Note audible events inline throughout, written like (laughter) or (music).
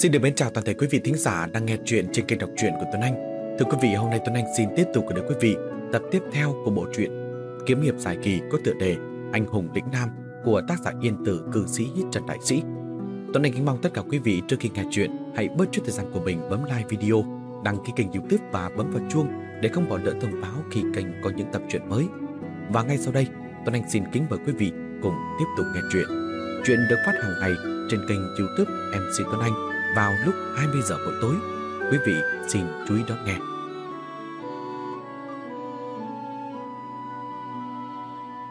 Xin được mến chào toàn thể quý vị thính giả đang nghe chuyện trên kênh đọc truyện của Tuấn Anh. Thưa quý vị, hôm nay Tuấn Anh xin tiếp tục gửi đến quý vị tập tiếp theo của bộ truyện Kiếm hiệp dài kỳ có tựa đề Anh hùng lĩnh nam của tác giả Yên Tử cư sĩ Trần Đại Sĩ. Tuấn Anh kính mong tất cả quý vị trước khi nghe chuyện hãy bớt chút thời gian của mình bấm like video, đăng ký kênh youtube và bấm vào chuông để không bỏ lỡ thông báo khi kênh có những tập truyện mới. Và ngay sau đây, Tuấn Anh xin kính mời quý vị cùng tiếp tục nghe chuyện. Chuyện được phát hàng ngày trên kênh youtube MC Tuấn Anh vào lúc 20 giờ buổi tối. Quý vị xin chú ý đón nghe.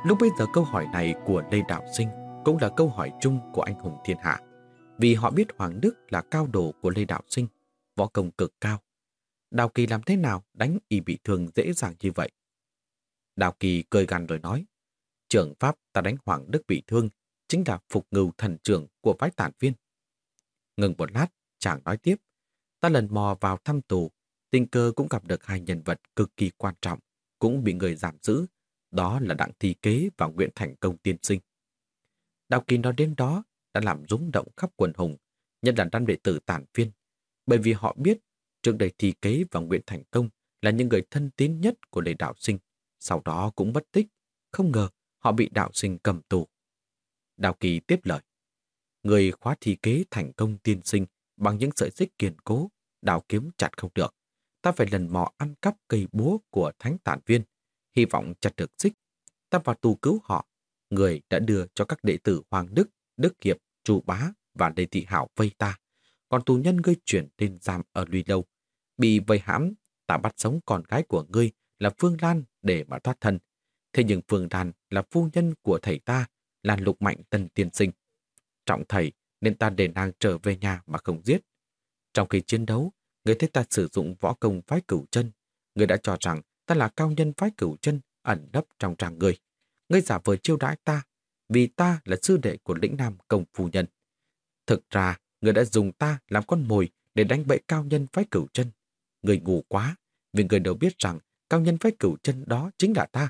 Lúc bây giờ câu hỏi này của Lê Đạo Sinh cũng là câu hỏi chung của anh hùng thiên hạ. Vì họ biết Hoàng Đức là cao đồ của Lê Đạo Sinh, võ công cực cao. Đào Kỳ làm thế nào đánh y bị thương dễ dàng như vậy? Đào Kỳ cười gằn rồi nói, trưởng pháp ta đánh Hoàng Đức bị thương chính là phục ngưu thần trưởng của phái tản viên. Ngừng một lát, chàng nói tiếp. Ta lần mò vào thăm tù, tình cơ cũng gặp được hai nhân vật cực kỳ quan trọng, cũng bị người giảm giữ. Đó là Đặng Thi Kế và Nguyễn Thành Công tiên sinh. Đào Kỳ nói đến đó đã làm rúng động khắp quần hùng, nhất là đám đệ tử tản viên, bởi vì họ biết trước đây Thi Kế và Nguyễn Thành Công là những người thân tín nhất của Lê Đạo Sinh, sau đó cũng mất tích, không ngờ họ bị Đạo Sinh cầm tù. Đào Kỳ tiếp lời người khóa thi kế thành công tiên sinh bằng những sợi xích kiên cố, đào kiếm chặt không được. Ta phải lần mò ăn cắp cây búa của thánh tản viên, hy vọng chặt được xích. Ta vào tù cứu họ, người đã đưa cho các đệ tử Hoàng Đức, Đức Hiệp, Chu Bá và Lê Thị Hảo vây ta. Còn tù nhân ngươi chuyển lên giam ở Lùi Lâu. Bị vây hãm, ta bắt sống con gái của ngươi là Phương Lan để mà thoát thân. Thế nhưng Phương Lan là phu nhân của thầy ta, là lục mạnh tân tiên sinh trọng thầy nên ta để nàng trở về nhà mà không giết. Trong khi chiến đấu, người thấy ta sử dụng võ công phái cửu chân. Người đã cho rằng ta là cao nhân phái cửu chân ẩn nấp trong tràng người. Ngươi giả vờ chiêu đãi ta vì ta là sư đệ của lĩnh nam công phu nhân. Thực ra, người đã dùng ta làm con mồi để đánh bậy cao nhân phái cửu chân. Người ngủ quá, vì người đều biết rằng cao nhân phái cửu chân đó chính là ta.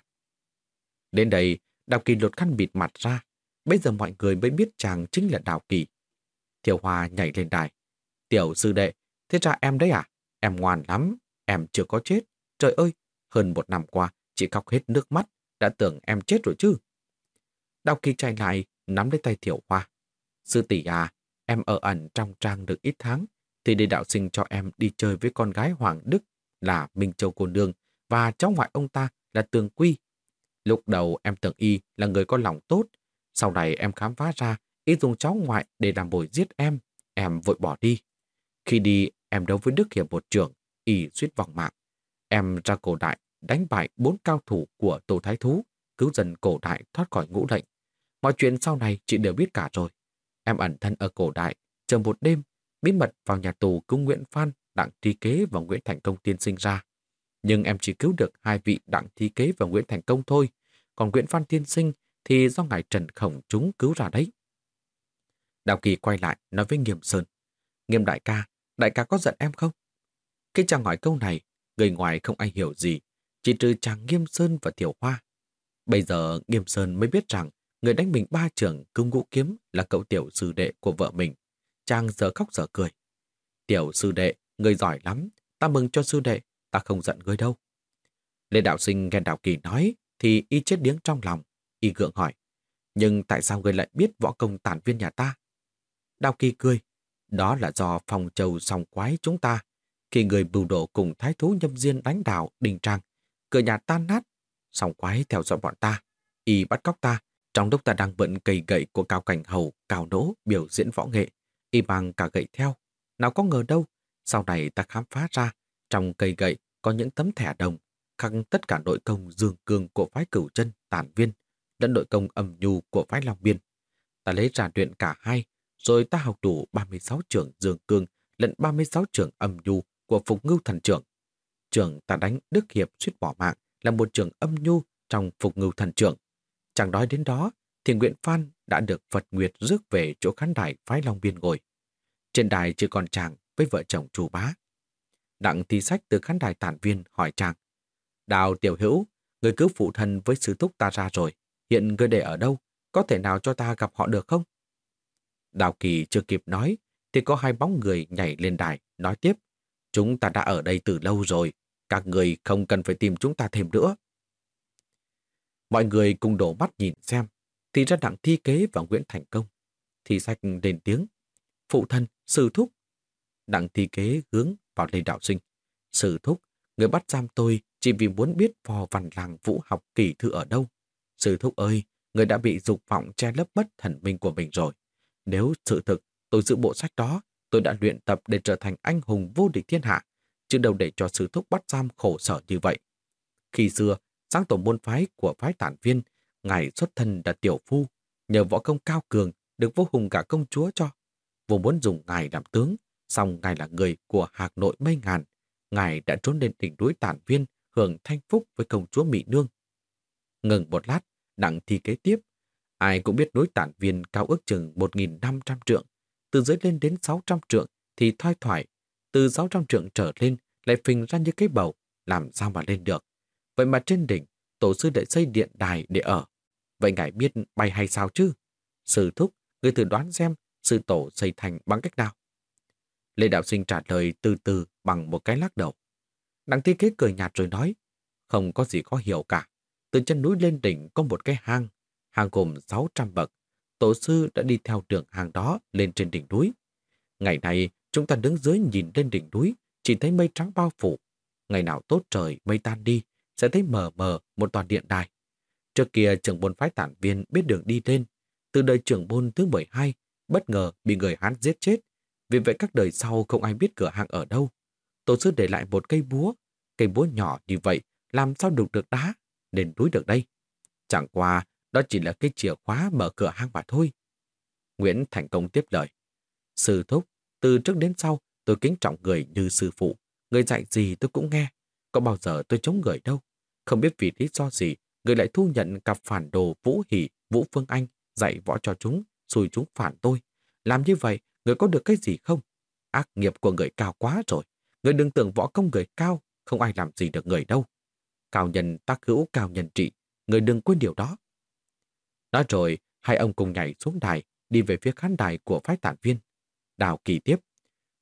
Đến đây, Đào Kỳ lột khăn bịt mặt ra, Bây giờ mọi người mới biết chàng chính là Đào Kỳ. Thiều Hoa nhảy lên đài. Tiểu sư đệ, thế ra em đấy à? Em ngoan lắm, em chưa có chết. Trời ơi, hơn một năm qua, chị khóc hết nước mắt, đã tưởng em chết rồi chứ. Đào Kỳ chạy lại, nắm lấy tay tiểu Hoa. Sư tỷ à, em ở ẩn trong trang được ít tháng, thì để đạo sinh cho em đi chơi với con gái Hoàng Đức là Minh Châu Cô Nương và cháu ngoại ông ta là Tường Quy. Lúc đầu em tưởng y là người có lòng tốt, sau này em khám phá ra y dùng cháu ngoại để làm bồi giết em. Em vội bỏ đi. Khi đi, em đấu với Đức Hiệp một trưởng, y suýt vòng mạng. Em ra cổ đại, đánh bại bốn cao thủ của Tô Thái Thú, cứu dần cổ đại thoát khỏi ngũ lệnh. Mọi chuyện sau này chị đều biết cả rồi. Em ẩn thân ở cổ đại, chờ một đêm, bí mật vào nhà tù cứu Nguyễn Phan, Đặng Thi Kế và Nguyễn Thành Công tiên sinh ra. Nhưng em chỉ cứu được hai vị Đặng Thi Kế và Nguyễn Thành Công thôi. Còn Nguyễn Phan tiên sinh thì do ngài Trần Khổng chúng cứu ra đấy. Đào Kỳ quay lại nói với Nghiêm Sơn. Nghiêm đại ca, đại ca có giận em không? Khi chàng hỏi câu này, người ngoài không ai hiểu gì, chỉ trừ chàng Nghiêm Sơn và Tiểu Hoa. Bây giờ Nghiêm Sơn mới biết rằng người đánh mình ba trưởng cung ngũ kiếm là cậu tiểu sư đệ của vợ mình. Chàng giờ khóc giờ cười. Tiểu sư đệ, người giỏi lắm, ta mừng cho sư đệ, ta không giận ngươi đâu. Lê Đạo Sinh nghe Đạo Kỳ nói thì y chết điếng trong lòng, Y gượng hỏi, nhưng tại sao người lại biết võ công tản viên nhà ta? Đào Kỳ cười, đó là do phòng trầu sòng quái chúng ta. Khi người bưu độ cùng thái thú nhâm diên đánh đảo đình trang, cửa nhà tan nát, sòng quái theo dõi bọn ta. Y bắt cóc ta, trong lúc ta đang bận cây gậy của cao cảnh hầu, cao nỗ biểu diễn võ nghệ. Y mang cả gậy theo. Nào có ngờ đâu, sau này ta khám phá ra, trong cây gậy có những tấm thẻ đồng, khắc tất cả nội công dương cương của phái cửu chân tản viên lẫn nội công âm nhu của phái Long Biên. Ta lấy ra luyện cả hai, rồi ta học đủ 36 trưởng dương cương lẫn 36 trưởng âm nhu của Phục Ngưu Thần Trưởng. Trưởng ta đánh Đức Hiệp suýt bỏ mạng là một trưởng âm nhu trong Phục Ngưu Thần Trưởng. Chẳng nói đến đó, thì Nguyện Phan đã được Phật Nguyệt rước về chỗ khán đài phái Long Biên ngồi. Trên đài chỉ còn chàng với vợ chồng chủ bá. Đặng thi sách từ khán đài tản viên hỏi chàng. Đào tiểu hữu, người cứu phụ thân với sứ thúc ta ra rồi. Hiện người để ở đâu? Có thể nào cho ta gặp họ được không? Đào Kỳ chưa kịp nói, thì có hai bóng người nhảy lên đài, nói tiếp. Chúng ta đã ở đây từ lâu rồi, các người không cần phải tìm chúng ta thêm nữa. Mọi người cùng đổ mắt nhìn xem, thì ra đặng thi kế và Nguyễn Thành Công. Thì sách lên tiếng, phụ thân, sư thúc. Đặng thi kế hướng vào Lê Đạo Sinh. Sư thúc, người bắt giam tôi chỉ vì muốn biết phò văn làng vũ học kỳ thư ở đâu. Sư thúc ơi, người đã bị dục vọng che lấp mất thần minh của mình rồi. Nếu sự thực tôi giữ bộ sách đó, tôi đã luyện tập để trở thành anh hùng vô địch thiên hạ, chứ đâu để cho sư thúc bắt giam khổ sở như vậy. Khi xưa, sáng tổ môn phái của phái tản viên, ngài xuất thân là tiểu phu, nhờ võ công cao cường được vô hùng cả công chúa cho. Vô muốn dùng ngài làm tướng, song ngài là người của hạc nội mây ngàn. Ngài đã trốn lên đỉnh núi tản viên, hưởng thanh phúc với công chúa Mỹ Nương. Ngừng một lát, đặng thi kế tiếp. Ai cũng biết núi tản viên cao ước chừng 1.500 trượng, từ dưới lên đến 600 trượng thì thoai thoải, từ 600 trượng trở lên lại phình ra như cái bầu, làm sao mà lên được. Vậy mà trên đỉnh, tổ sư lại xây điện đài để ở. Vậy ngài biết bay hay sao chứ? Sư thúc, người thử đoán xem sư tổ xây thành bằng cách nào? Lê Đạo Sinh trả lời từ từ bằng một cái lắc đầu. Đặng thi kế cười nhạt rồi nói, không có gì khó hiểu cả. Từ chân núi lên đỉnh có một cái hang, hang gồm 600 bậc. Tổ sư đã đi theo đường hang đó lên trên đỉnh núi. Ngày nay, chúng ta đứng dưới nhìn lên đỉnh núi, chỉ thấy mây trắng bao phủ. Ngày nào tốt trời, mây tan đi, sẽ thấy mờ mờ một toàn điện đài. Trước kia trưởng môn phái tản viên biết đường đi lên. Từ đời trưởng môn thứ 12, bất ngờ bị người Hán giết chết. Vì vậy các đời sau không ai biết cửa hàng ở đâu. Tổ sư để lại một cây búa. Cây búa nhỏ như vậy, làm sao đục được đá, nên núi được đây. Chẳng qua, đó chỉ là cái chìa khóa mở cửa hang mà thôi. Nguyễn Thành Công tiếp lời. Sư thúc, từ trước đến sau, tôi kính trọng người như sư phụ. Người dạy gì tôi cũng nghe. Có bao giờ tôi chống người đâu. Không biết vì lý do gì, người lại thu nhận cặp phản đồ Vũ Hỷ, Vũ Phương Anh, dạy võ cho chúng, xui chúng phản tôi. Làm như vậy, người có được cái gì không? Ác nghiệp của người cao quá rồi. Người đừng tưởng võ công người cao, không ai làm gì được người đâu. Cao nhân tác hữu cao nhân trị, người đừng quên điều đó. Nói rồi, hai ông cùng nhảy xuống đài, đi về phía khán đài của phái tản viên. Đào kỳ tiếp.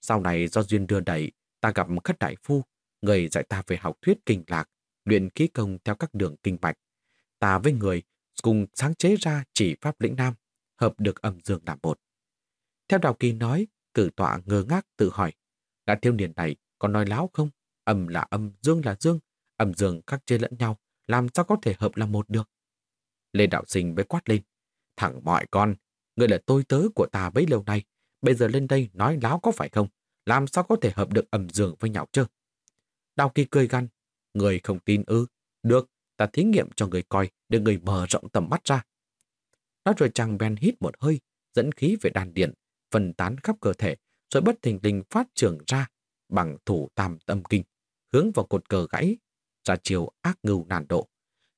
Sau này do duyên đưa đẩy, ta gặp khất đại phu, người dạy ta về học thuyết kinh lạc, luyện kỹ công theo các đường kinh mạch. Ta với người cùng sáng chế ra chỉ pháp lĩnh nam, hợp được âm dương làm một. Theo Đào Kỳ nói, cử tọa ngơ ngác tự hỏi, đã thiếu niên này còn nói láo không? Âm là âm, dương là dương, âm dương khắc chế lẫn nhau, làm sao có thể hợp là một được? Lê Đạo Sinh mới quát lên, thẳng mọi con, người là tôi tớ của ta bấy lâu nay, bây giờ lên đây nói láo có phải không? Làm sao có thể hợp được âm dương với nhau chứ? Đào Kỳ cười gan người không tin ư? Được, ta thí nghiệm cho người coi để người mở rộng tầm mắt ra. Nói rồi chàng bèn hít một hơi, dẫn khí về đàn điện, phân tán khắp cơ thể, rồi bất thình lình phát trường ra bằng thủ tam tâm kinh, hướng vào cột cờ gãy, ra chiều ác ngưu nàn độ.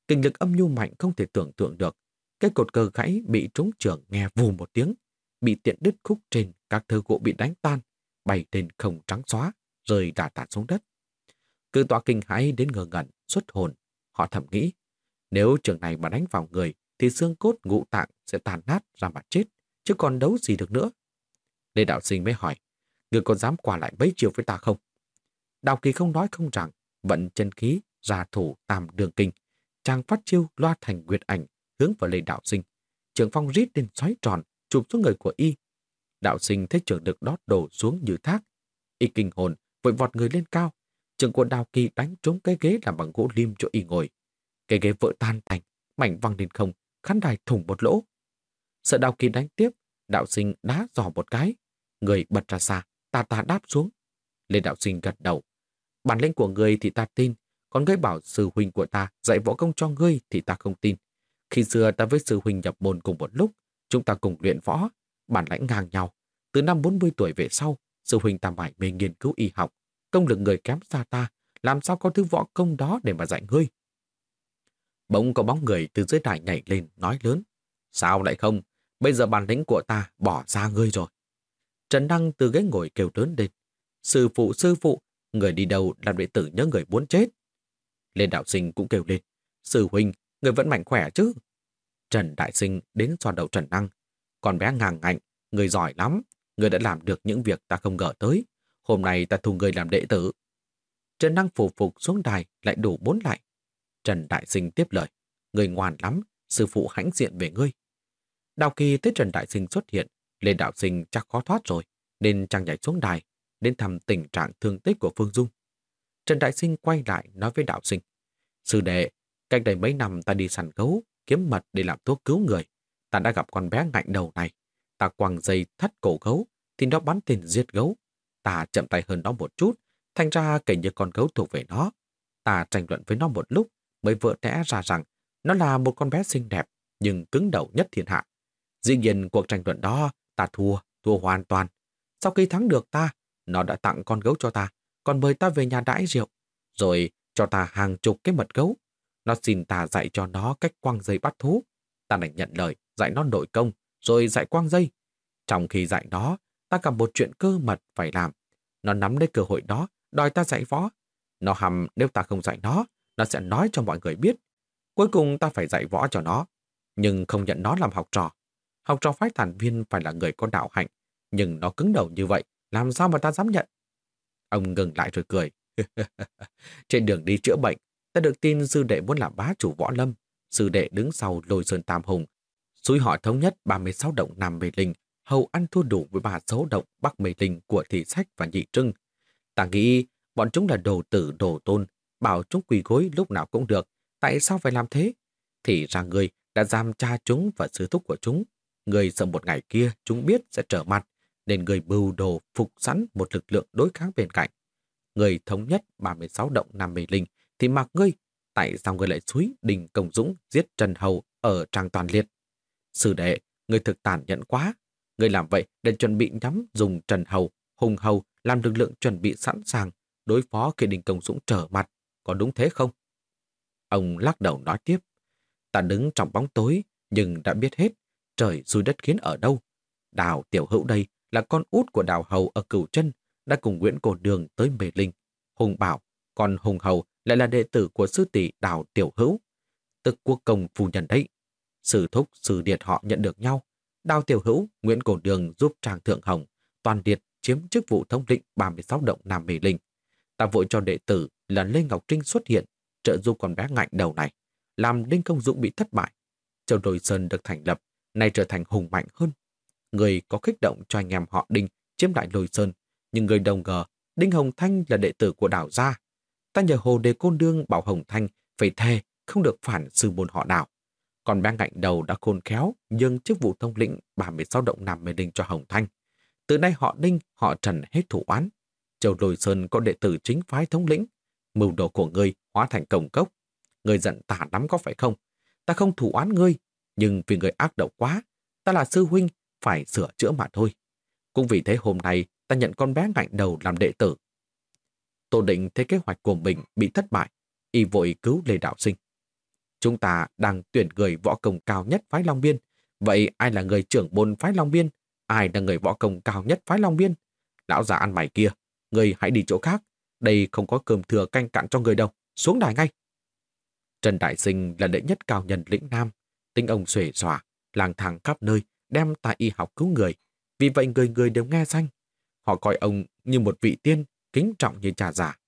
Kinh lực âm nhu mạnh không thể tưởng tượng được. Cái cột cờ gãy bị trúng trường nghe vù một tiếng, bị tiện đứt khúc trên, các thơ gỗ bị đánh tan, bay lên không trắng xóa, rơi đà tạt xuống đất. Cư tọa kinh hãi đến ngờ ngẩn, xuất hồn. Họ thầm nghĩ, nếu trường này mà đánh vào người, thì xương cốt ngũ tạng sẽ tàn nát ra mặt chết, chứ còn đấu gì được nữa. Lê Đạo Sinh mới hỏi, người có dám quả lại mấy chiều với ta không? Đào Kỳ không nói không rằng, vận chân khí, ra thủ tam đường kinh. Chàng phát chiêu loa thành nguyệt ảnh, hướng vào Lê Đạo Sinh. Trường phong rít lên xoáy tròn, chụp xuống người của y. Đạo sinh thấy trường được đót đổ xuống như thác. Y kinh hồn, vội vọt người lên cao. Trường của Đào Kỳ đánh trúng cái ghế làm bằng gỗ lim cho y ngồi. Cái ghế vỡ tan thành, mảnh văng lên không, khán đài thủng một lỗ. Sợ Đào Kỳ đánh tiếp, đạo sinh đá giò một cái. Người bật ra xa, ta ta đáp xuống. Lê đạo sinh gật đầu. Bản lĩnh của người thì ta tin, còn ngươi bảo sư huynh của ta dạy võ công cho ngươi thì ta không tin. Khi xưa ta với sư huynh nhập môn cùng một lúc, chúng ta cùng luyện võ, bản lãnh ngang nhau. Từ năm 40 tuổi về sau, sư huynh ta mải mê nghiên cứu y học, công lực người kém xa ta, làm sao có thứ võ công đó để mà dạy ngươi. Bỗng có bóng người từ dưới đài nhảy lên, nói lớn. Sao lại không? Bây giờ bản lĩnh của ta bỏ ra ngươi rồi. Trần Đăng từ ghế ngồi kêu lớn lên. Sư phụ, sư phụ, người đi đâu làm đệ tử nhớ người muốn chết lên Đạo Sinh cũng kêu lên. Sư huynh, người vẫn mạnh khỏe chứ? Trần Đại Sinh đến xoa đầu Trần Năng, Còn bé ngang ngạnh, người giỏi lắm. người đã làm được những việc ta không ngờ tới. Hôm nay ta thu người làm đệ tử. Trần Năng phủ phục xuống đài lại đủ bốn lại. Trần Đại Sinh tiếp lời. Người ngoan lắm, sư phụ hãnh diện về ngươi. Đào kỳ thấy Trần Đại Sinh xuất hiện, Lê Đạo Sinh chắc khó thoát rồi, nên chàng nhảy xuống đài, đến thăm tình trạng thương tích của Phương Dung. Trần Đại Sinh quay lại nói với Đạo Sinh. Sư đệ, cách đây mấy năm ta đi săn gấu, kiếm mật để làm thuốc cứu người. Ta đã gặp con bé ngạnh đầu này. Ta quăng dây thắt cổ gấu, thì nó bắn tên giết gấu. Ta chậm tay hơn nó một chút, thành ra kể như con gấu thuộc về nó. Ta tranh luận với nó một lúc, mới vỡ lẽ ra rằng nó là một con bé xinh đẹp, nhưng cứng đầu nhất thiên hạ. Dĩ nhiên cuộc tranh luận đó, ta thua, thua hoàn toàn. Sau khi thắng được ta, nó đã tặng con gấu cho ta, còn mời ta về nhà đãi rượu, rồi cho ta hàng chục cái mật gấu. Nó xin ta dạy cho nó cách quăng dây bắt thú. Ta đành nhận lời, dạy nó nội công, rồi dạy quăng dây. Trong khi dạy nó, ta gặp một chuyện cơ mật phải làm. Nó nắm lấy cơ hội đó, đòi ta dạy võ. Nó hầm nếu ta không dạy nó, nó sẽ nói cho mọi người biết. Cuối cùng ta phải dạy võ cho nó, nhưng không nhận nó làm học trò. Học trò phái thản viên phải là người có đạo hạnh, nhưng nó cứng đầu như vậy, làm sao mà ta dám nhận? Ông ngừng lại rồi cười. (laughs) Trên đường đi chữa bệnh, ta được tin sư đệ muốn làm bá chủ võ lâm. Sư đệ đứng sau lôi sơn tam hùng. Xúi họ thống nhất 36 động Nam Mê Linh, hầu ăn thua đủ với ba số động Bắc Mê Linh của thị sách và nhị trưng. Ta nghĩ bọn chúng là đồ tử đồ tôn, bảo chúng quỳ gối lúc nào cũng được. Tại sao phải làm thế? Thì ra người đã giam cha chúng và sư thúc của chúng. Người sợ một ngày kia chúng biết sẽ trở mặt, nên người bưu đồ phục sẵn một lực lượng đối kháng bên cạnh. Người thống nhất 36 động Nam Mê Linh thì mặc ngươi, tại sao ngươi lại suối Đình Công Dũng giết Trần Hầu ở Trang Toàn Liệt? Sư đệ, người thực tàn nhẫn quá. Người làm vậy để chuẩn bị nhắm dùng Trần Hầu, Hùng Hầu làm lực lượng chuẩn bị sẵn sàng đối phó khi Đình Công Dũng trở mặt. Có đúng thế không? Ông lắc đầu nói tiếp. Ta đứng trong bóng tối, nhưng đã biết hết trời xui đất khiến ở đâu. Đào Tiểu Hữu đây là con út của Đào Hầu ở Cửu Chân đã cùng Nguyễn Cổ Đường tới Mê Linh. Hùng bảo, còn Hùng Hầu lại là đệ tử của sư tỷ Đào Tiểu Hữu, tức quốc công phu nhân đấy. sử thúc, sử điệt họ nhận được nhau. Đào Tiểu Hữu, Nguyễn Cổ Đường giúp Trang Thượng Hồng, toàn điệt chiếm chức vụ thống lĩnh 36 động Nam Mê Linh. Ta vội cho đệ tử là Lê Ngọc Trinh xuất hiện, trợ giúp con bé ngạnh đầu này, làm Đinh Công Dũng bị thất bại. Châu Đồi Sơn được thành lập, nay trở thành hùng mạnh hơn. Người có kích động cho anh em họ Đinh chiếm lại Lôi Sơn, nhưng người đồng ngờ Đinh Hồng Thanh là đệ tử của đảo gia. Ta nhờ Hồ Đề Côn Đương bảo Hồng Thanh phải thề không được phản sư môn họ đảo. Còn bé ngạnh đầu đã khôn khéo nhưng chức vụ thông lĩnh 36 động nằm Mê đình cho Hồng Thanh. Từ nay họ Đinh, họ Trần hết thủ oán. Châu Lôi Sơn có đệ tử chính phái thống lĩnh. Mưu đồ của ngươi hóa thành cổng cốc. Ngươi giận tả lắm có phải không? Ta không thủ oán ngươi, nhưng vì người ác độc quá, ta là sư huynh, phải sửa chữa mà thôi. Cũng vì thế hôm nay ta nhận con bé ngạnh đầu làm đệ tử. Tô Định thấy kế hoạch của mình bị thất bại, y vội cứu Lê Đạo Sinh. Chúng ta đang tuyển người võ công cao nhất phái Long Biên. Vậy ai là người trưởng môn phái Long Biên? Ai là người võ công cao nhất phái Long Biên? Lão già ăn mày kia, người hãy đi chỗ khác. Đây không có cơm thừa canh cặn cho người đâu. Xuống đài ngay. Trần Đại Sinh là đệ nhất cao nhân lĩnh Nam. Tinh ông xuể xòa, lang thang khắp nơi, đem tài y học cứu người. Vì vậy người người đều nghe danh. Họ coi ông như một vị tiên, kính trọng như trà giả.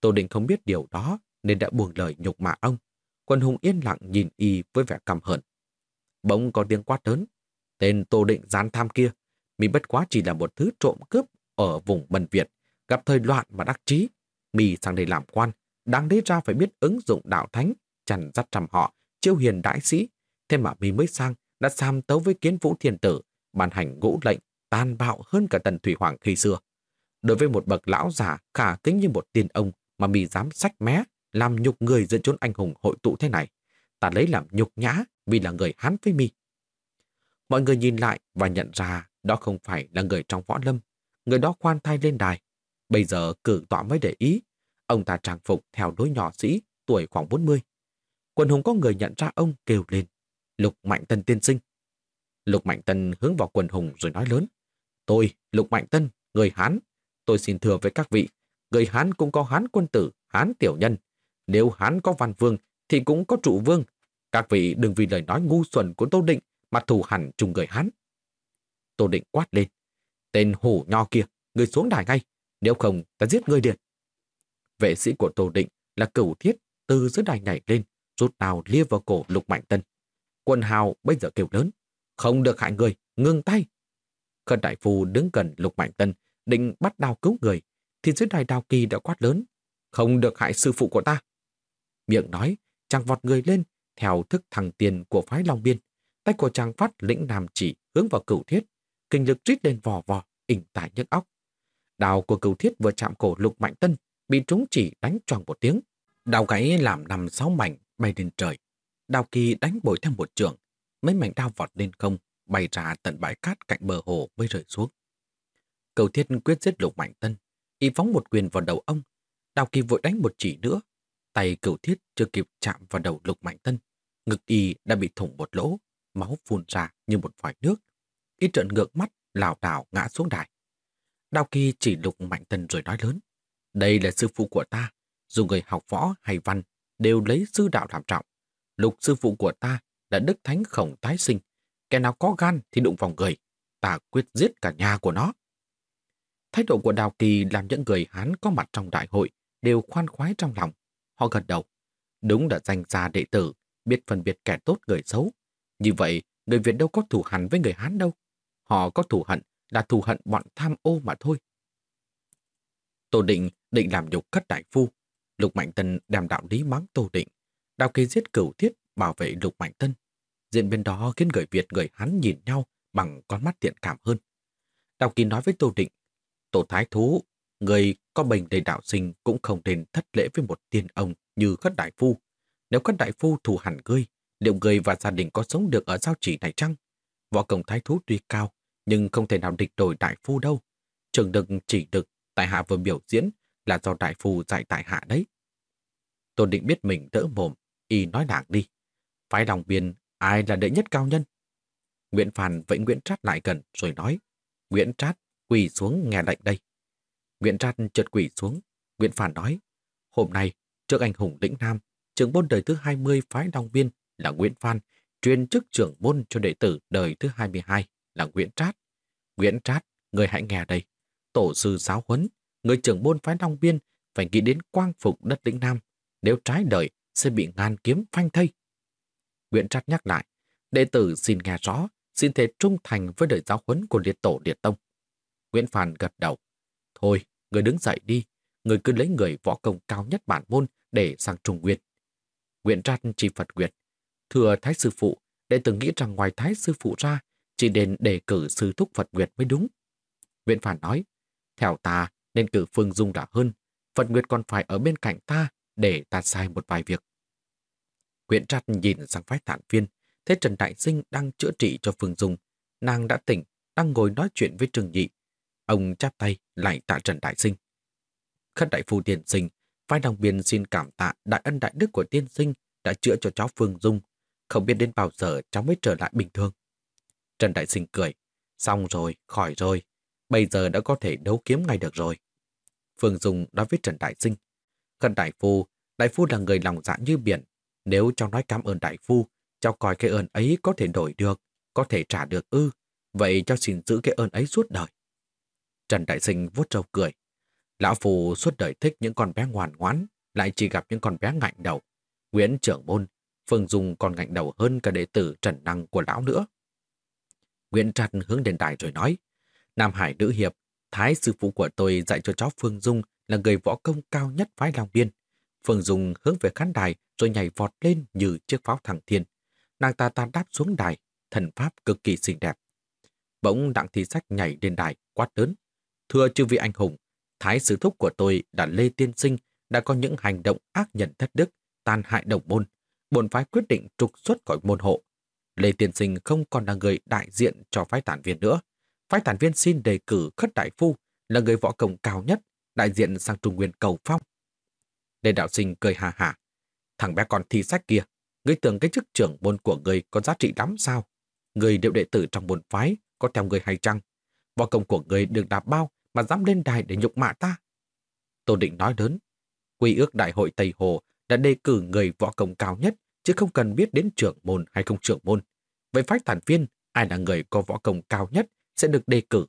Tô Định không biết điều đó, nên đã buông lời nhục mạ ông. Quân hùng yên lặng nhìn y với vẻ căm hận. Bỗng có tiếng quát lớn. Tên Tô Định gian tham kia, mi bất quá chỉ là một thứ trộm cướp ở vùng Bần Việt, gặp thời loạn mà đắc trí. Mi sang đây làm quan, đáng lý ra phải biết ứng dụng đạo thánh, chằn dắt trầm họ, chiêu hiền đại sĩ. Thế mà mi mới sang, đã sam tấu với kiến vũ thiên tử, ban hành ngũ lệnh, tàn bạo hơn cả tần thủy hoàng khi xưa. Đối với một bậc lão già khả kính như một tiên ông mà mì dám sách mé, làm nhục người giữa chốn anh hùng hội tụ thế này, ta lấy làm nhục nhã vì là người Hán với mi. Mọi người nhìn lại và nhận ra đó không phải là người trong võ lâm, người đó khoan thai lên đài. Bây giờ cử tọa mới để ý, ông ta trang phục theo đối nhỏ sĩ, tuổi khoảng 40. Quần hùng có người nhận ra ông kêu lên, Lục Mạnh Tân tiên sinh. Lục Mạnh Tân hướng vào quần hùng rồi nói lớn, Tôi, Lục Mạnh Tân, người Hán, tôi xin thừa với các vị, người Hán cũng có Hán quân tử, Hán tiểu nhân. Nếu Hán có văn vương, thì cũng có trụ vương. Các vị đừng vì lời nói ngu xuẩn của Tô Định mà thù hẳn chung người Hán. Tô Định quát lên. Tên hổ nho kia, người xuống đài ngay, nếu không ta giết ngươi điện. Vệ sĩ của Tô Định là cửu thiết từ dưới đài nhảy lên, rút đào lia vào cổ Lục Mạnh Tân. Quân hào bây giờ kêu lớn, không được hại người, ngưng tay. Khân Đại Phu đứng gần Lục Mạnh Tân, định bắt đào cứu người, thì dưới đài đào kỳ đã quát lớn, không được hại sư phụ của ta. Miệng nói, chàng vọt người lên, theo thức thằng tiền của phái Long Biên. Tay của chàng phát lĩnh nam chỉ hướng vào cửu thiết, kinh lực rít lên vò vò, ỉnh tại nhức óc. Đào của cửu thiết vừa chạm cổ Lục Mạnh Tân, bị trúng chỉ đánh tròn một tiếng. Đào gãy làm nằm sáu mảnh bay lên trời. Đào kỳ đánh bồi theo một trường. Mấy mảnh đao vọt lên không, bay ra tận bãi cát cạnh bờ hồ mới rơi xuống. Cầu thiết quyết giết lục mạnh tân. Y phóng một quyền vào đầu ông. Đào kỳ vội đánh một chỉ nữa. Tay Cầu thiết chưa kịp chạm vào đầu lục mạnh tân. Ngực y đã bị thủng một lỗ, máu phun ra như một vòi nước. Y trợn ngược mắt, lảo đảo ngã xuống đài. Đào kỳ chỉ lục mạnh tân rồi nói lớn. Đây là sư phụ của ta, dù người học võ hay văn đều lấy sư đạo làm trọng. Lục sư phụ của ta là đức thánh khổng tái sinh. Kẻ nào có gan thì đụng vào người, ta quyết giết cả nhà của nó. Thái độ của Đào Kỳ làm những người Hán có mặt trong đại hội đều khoan khoái trong lòng. Họ gật đầu. Đúng là danh gia đệ tử, biết phân biệt kẻ tốt người xấu. Như vậy, người Việt đâu có thù hận với người Hán đâu. Họ có thù hận là thù hận bọn tham ô mà thôi. Tô Định định làm nhục cất đại phu. Lục Mạnh Tân đem đạo lý mắng Tô Định. Đào kỳ giết cửu thiết bảo vệ Lục Mạnh Tân. Diện bên đó khiến người Việt người Hán nhìn nhau bằng con mắt thiện cảm hơn. Đào kỳ nói với Tô Định, Tổ Thái Thú, người có bệnh đầy đạo sinh cũng không nên thất lễ với một tiên ông như khất đại phu. Nếu khất đại phu thù hẳn ngươi, liệu người và gia đình có sống được ở giao chỉ này chăng? Võ công thái thú tuy cao, nhưng không thể nào địch đổi đại phu đâu. Trường đừng chỉ được tại hạ vừa biểu diễn là do đại phu dạy tại hạ đấy. Tôn định biết mình đỡ mồm, y nói nàng đi. Phái đồng biên, ai là đệ nhất cao nhân? Nguyễn Phàn vẫy Nguyễn Trát lại gần rồi nói, Nguyễn Trát quỳ xuống nghe lệnh đây. Nguyễn Trát chợt quỳ xuống, Nguyễn Phàn nói, hôm nay, trước anh hùng lĩnh Nam, trưởng môn đời thứ 20 phái đồng biên là Nguyễn Phan, truyền chức trưởng môn cho đệ tử đời thứ 22 là Nguyễn Trát. Nguyễn Trát, người hãy nghe đây. Tổ sư giáo huấn, người trưởng môn phái Long Biên phải nghĩ đến quang phục đất lĩnh Nam. Nếu trái đời, sẽ bị ngàn kiếm phanh thây. Nguyễn Trác nhắc lại, đệ tử xin nghe rõ, xin thể trung thành với đời giáo huấn của liệt tổ liệt tông. Nguyễn Phàn gật đầu. Thôi, người đứng dậy đi, người cứ lấy người võ công cao nhất bản môn để sang Trung Nguyên. Nguyễn Trác chỉ Phật Nguyệt. Thưa Thái Sư Phụ, đệ tử nghĩ rằng ngoài Thái Sư Phụ ra, chỉ nên đề cử sư thúc Phật Nguyệt mới đúng. Nguyễn Phàn nói, theo ta, nên cử Phương Dung đã hơn. Phật Nguyệt còn phải ở bên cạnh ta để ta sai một vài việc. Nguyễn Trát nhìn sang phái thản viên, thấy Trần Đại Sinh đang chữa trị cho Phương Dung. Nàng đã tỉnh, đang ngồi nói chuyện với Trương Nhị. Ông chắp tay lại tạ Trần Đại Sinh. Khất Đại Phu Tiên Sinh, phái đồng biên xin cảm tạ đại ân đại đức của Tiên Sinh đã chữa cho cháu Phương Dung. Không biết đến bao giờ cháu mới trở lại bình thường. Trần Đại Sinh cười. Xong rồi, khỏi rồi. Bây giờ đã có thể đấu kiếm ngay được rồi. Phương Dung nói với Trần Đại Sinh. Khẩn Đại Phu, Đại Phu là người lòng dạ như biển. Nếu cháu nói cảm ơn Đại Phu, cháu coi cái ơn ấy có thể đổi được, có thể trả được ư. Vậy cháu xin giữ cái ơn ấy suốt đời. Trần Đại Sinh vuốt râu cười. Lão Phu suốt đời thích những con bé ngoan ngoãn, lại chỉ gặp những con bé ngạnh đầu. Nguyễn Trưởng Môn, Phương Dung còn ngạnh đầu hơn cả đệ tử Trần Năng của lão nữa. Nguyễn Trần hướng đến đài rồi nói, Nam Hải nữ hiệp, thái sư phụ của tôi dạy cho cháu Phương Dung là người võ công cao nhất phái Long Biên. Phương Dung hướng về khán đài rồi nhảy vọt lên như chiếc pháo thẳng thiên. Nàng ta ta đáp xuống đài, thần pháp cực kỳ xinh đẹp. Bỗng đặng thi sách nhảy lên đài, quát lớn. Thưa chư vị anh hùng, thái sứ thúc của tôi là Lê Tiên Sinh đã có những hành động ác nhận thất đức, tàn hại đồng môn. Bồn phái quyết định trục xuất khỏi môn hộ. Lê Tiên Sinh không còn là người đại diện cho phái tản viên nữa. Phái tản viên xin đề cử Khất Đại Phu là người võ công cao nhất, đại diện sang Trung Nguyên cầu phong. Lê Đạo Sinh cười hà hà. Thằng bé con thi sách kia, ngươi tưởng cái chức trưởng môn của ngươi có giá trị lắm sao? Người đều đệ tử trong môn phái, có theo người hay chăng? Võ công của ngươi được đạp bao mà dám lên đài để nhục mạ ta. Tô Định nói lớn, quy ước đại hội Tây Hồ đã đề cử người võ công cao nhất, chứ không cần biết đến trưởng môn hay không trưởng môn. Vậy phái thản viên, ai là người có võ công cao nhất sẽ được đề cử.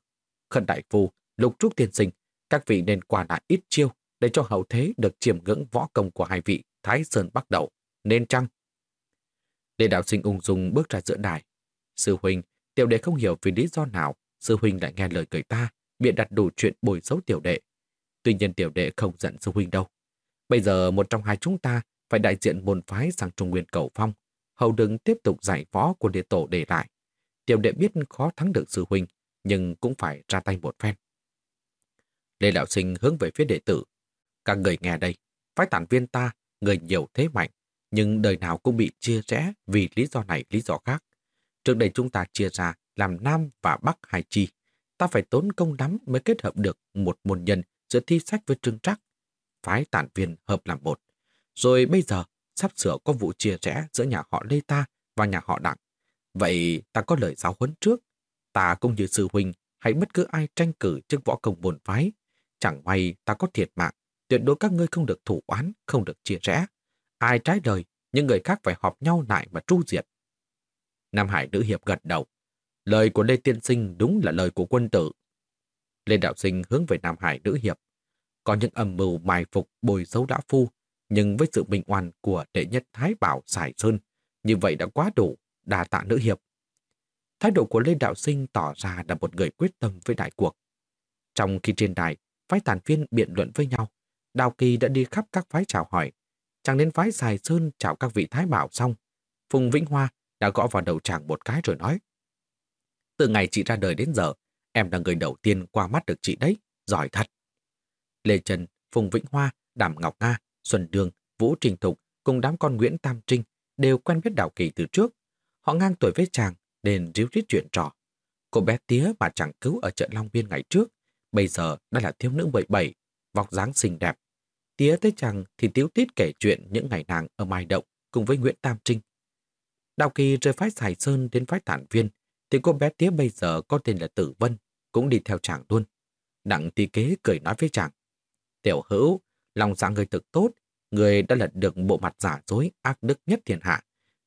Khẩn Đại Phu, Lục Trúc Tiên Sinh, các vị nên quả lại ít chiêu để cho hậu thế được chiêm ngưỡng võ công của hai vị Thái Sơn Bắc Đậu. Nên chăng? Lê Đạo Sinh ung dung bước ra giữa đài. Sư Huynh, tiểu đệ không hiểu vì lý do nào sư Huynh lại nghe lời người ta, biện đặt đủ chuyện bồi xấu tiểu đệ. Tuy nhiên tiểu đệ không giận sư Huynh đâu. Bây giờ một trong hai chúng ta phải đại diện môn phái sang Trung Nguyên cầu phong, hầu đừng tiếp tục giải võ của địa tổ để lại. Tiểu đệ biết khó thắng được sư huynh, nhưng cũng phải ra tay một phen. Lê Đạo Sinh hướng về phía đệ tử. Các người nghe đây, phái tản viên ta, người nhiều thế mạnh, nhưng đời nào cũng bị chia rẽ vì lý do này lý do khác. Trước đây chúng ta chia ra làm Nam và Bắc hai chi. Ta phải tốn công lắm mới kết hợp được một môn nhân giữa thi sách với trưng trắc. Phái tản viên hợp làm một. Rồi bây giờ, sắp sửa có vụ chia rẽ giữa nhà họ Lê ta và nhà họ Đặng. Vậy ta có lời giáo huấn trước. Ta cũng như sư huynh hay bất cứ ai tranh cử trước võ công bồn phái. Chẳng may ta có thiệt mạng, tuyệt đối các ngươi không được thủ oán, không được chia rẽ. Ai trái đời, những người khác phải họp nhau lại mà tru diệt. Nam Hải nữ hiệp gật đầu. Lời của Lê Tiên Sinh đúng là lời của quân tử. Lê Đạo Sinh hướng về Nam Hải nữ hiệp. Có những âm mưu mài phục bồi dấu đã phu, nhưng với sự bình oan của đệ nhất Thái Bảo Sải Sơn, như vậy đã quá đủ, đà tạ nữ hiệp. Thái độ của Lê Đạo Sinh tỏ ra là một người quyết tâm với đại cuộc. Trong khi trên đài, phái tàn viên biện luận với nhau, Đào Kỳ đã đi khắp các phái chào hỏi. Chẳng đến phái Sài Sơn chào các vị Thái Bảo xong, Phùng Vĩnh Hoa đã gõ vào đầu chàng một cái rồi nói. Từ ngày chị ra đời đến giờ, em là người đầu tiên qua mắt được chị đấy, giỏi thật. Lê Trần, Phùng Vĩnh Hoa, Đàm Ngọc Nga, Xuân Đường, Vũ Trình Thục cùng đám con Nguyễn Tam Trinh đều quen biết Đào Kỳ từ trước. Họ ngang tuổi với chàng nên ríu rít chuyện trò. Cô bé tía mà chàng cứu ở chợ Long Biên ngày trước, bây giờ đã là thiếu nữ 17, vóc dáng xinh đẹp. Tía tới chàng thì tiếu tít kể chuyện những ngày nàng ở Mai Động cùng với Nguyễn Tam Trinh. Đào Kỳ rời phái Sài Sơn đến phái Tản Viên, thì cô bé tía bây giờ có tên là Tử Vân, cũng đi theo chàng luôn. Đặng tí kế cười nói với chàng. Tiểu hữu, lòng dạ người thực tốt, người đã lật được bộ mặt giả dối ác đức nhất thiên hạ.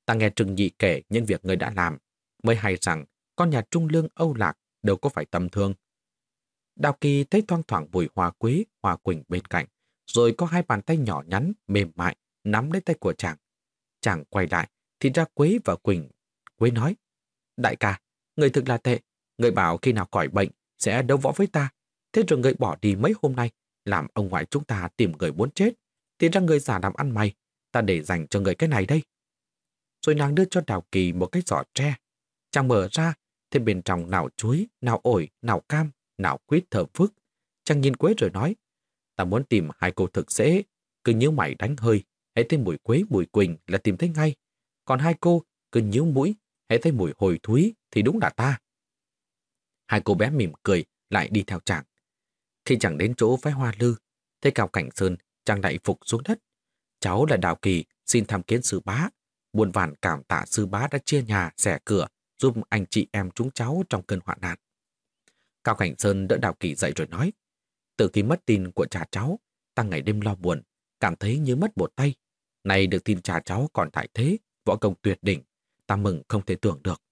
Ta nghe Trừng Nhị kể những việc người đã làm, mới hay rằng con nhà Trung Lương Âu Lạc đều có phải tầm thương. Đào Kỳ thấy thoang thoảng bùi hoa quý hoa quỳnh bên cạnh, rồi có hai bàn tay nhỏ nhắn, mềm mại, nắm lấy tay của chàng. Chàng quay lại, thì ra Quế và Quỳnh. Quế nói, Đại ca, người thực là tệ, người bảo khi nào khỏi bệnh sẽ đấu võ với ta. Thế rồi người bỏ đi mấy hôm nay, làm ông ngoại chúng ta tìm người muốn chết. Thì ra người giả làm ăn mày, ta để dành cho người cái này đây. Rồi nàng đưa cho Đào Kỳ một cái giỏ tre. Chàng mở ra, thì bên trong nào chuối, nào ổi, nào cam, nào quýt thở phức. Chàng nhìn Quế rồi nói, ta muốn tìm hai cô thực dễ, cứ nhớ mày đánh hơi, hãy thấy mùi Quế mùi Quỳnh là tìm thấy ngay. Còn hai cô cứ nhíu mũi, hãy thấy mùi hồi thúy thì đúng là ta. Hai cô bé mỉm cười, lại đi theo chàng. Khi chàng đến chỗ phái hoa lư, thấy Cao Cảnh Sơn, chàng lại phục xuống đất. Cháu là Đào Kỳ, xin tham kiến sư bá. Buồn vàn cảm tạ sư bá đã chia nhà, xẻ cửa, giúp anh chị em chúng cháu trong cơn hoạn nạn. Cao Cảnh Sơn đỡ Đào Kỳ dậy rồi nói, từ khi mất tin của cha cháu, ta ngày đêm lo buồn, cảm thấy như mất một tay. Này được tin cha cháu còn tại thế, võ công tuyệt đỉnh, ta mừng không thể tưởng được.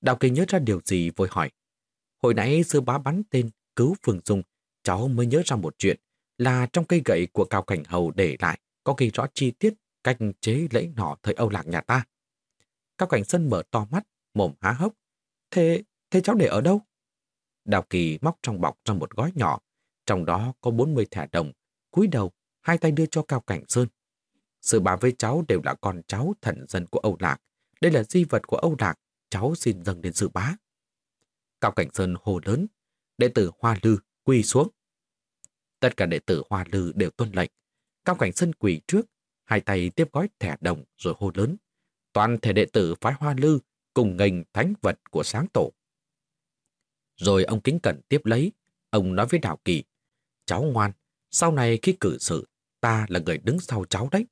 Đào Kỳ nhớ ra điều gì vội hỏi. Hồi nãy sư bá bắn tên cứu Phương Dung, cháu mới nhớ ra một chuyện là trong cây gậy của Cao Cảnh Hầu để lại có ghi rõ chi tiết cách chế lẫy nỏ thời Âu Lạc nhà ta. Cao Cảnh Sơn mở to mắt, mồm há hốc. Thế, thế cháu để ở đâu? Đào Kỳ móc trong bọc ra một gói nhỏ, trong đó có 40 thẻ đồng, cúi đầu, hai tay đưa cho Cao Cảnh Sơn. sự bà với cháu đều là con cháu thần dân của Âu Lạc. Đây là di vật của Âu Lạc, cháu xin dâng đến sự bá. Cao Cảnh Sơn hồ lớn, đệ tử Hoa Lư quỳ xuống. Tất cả đệ tử Hoa Lư đều tuân lệnh. Cao Cảnh Sơn quỳ trước, hai tay tiếp gói thẻ đồng rồi hô lớn. Toàn thể đệ tử phái Hoa Lư cùng nghênh thánh vật của sáng tổ. Rồi ông kính cẩn tiếp lấy, ông nói với Đào Kỳ, cháu ngoan, sau này khi cử sự, ta là người đứng sau cháu đấy.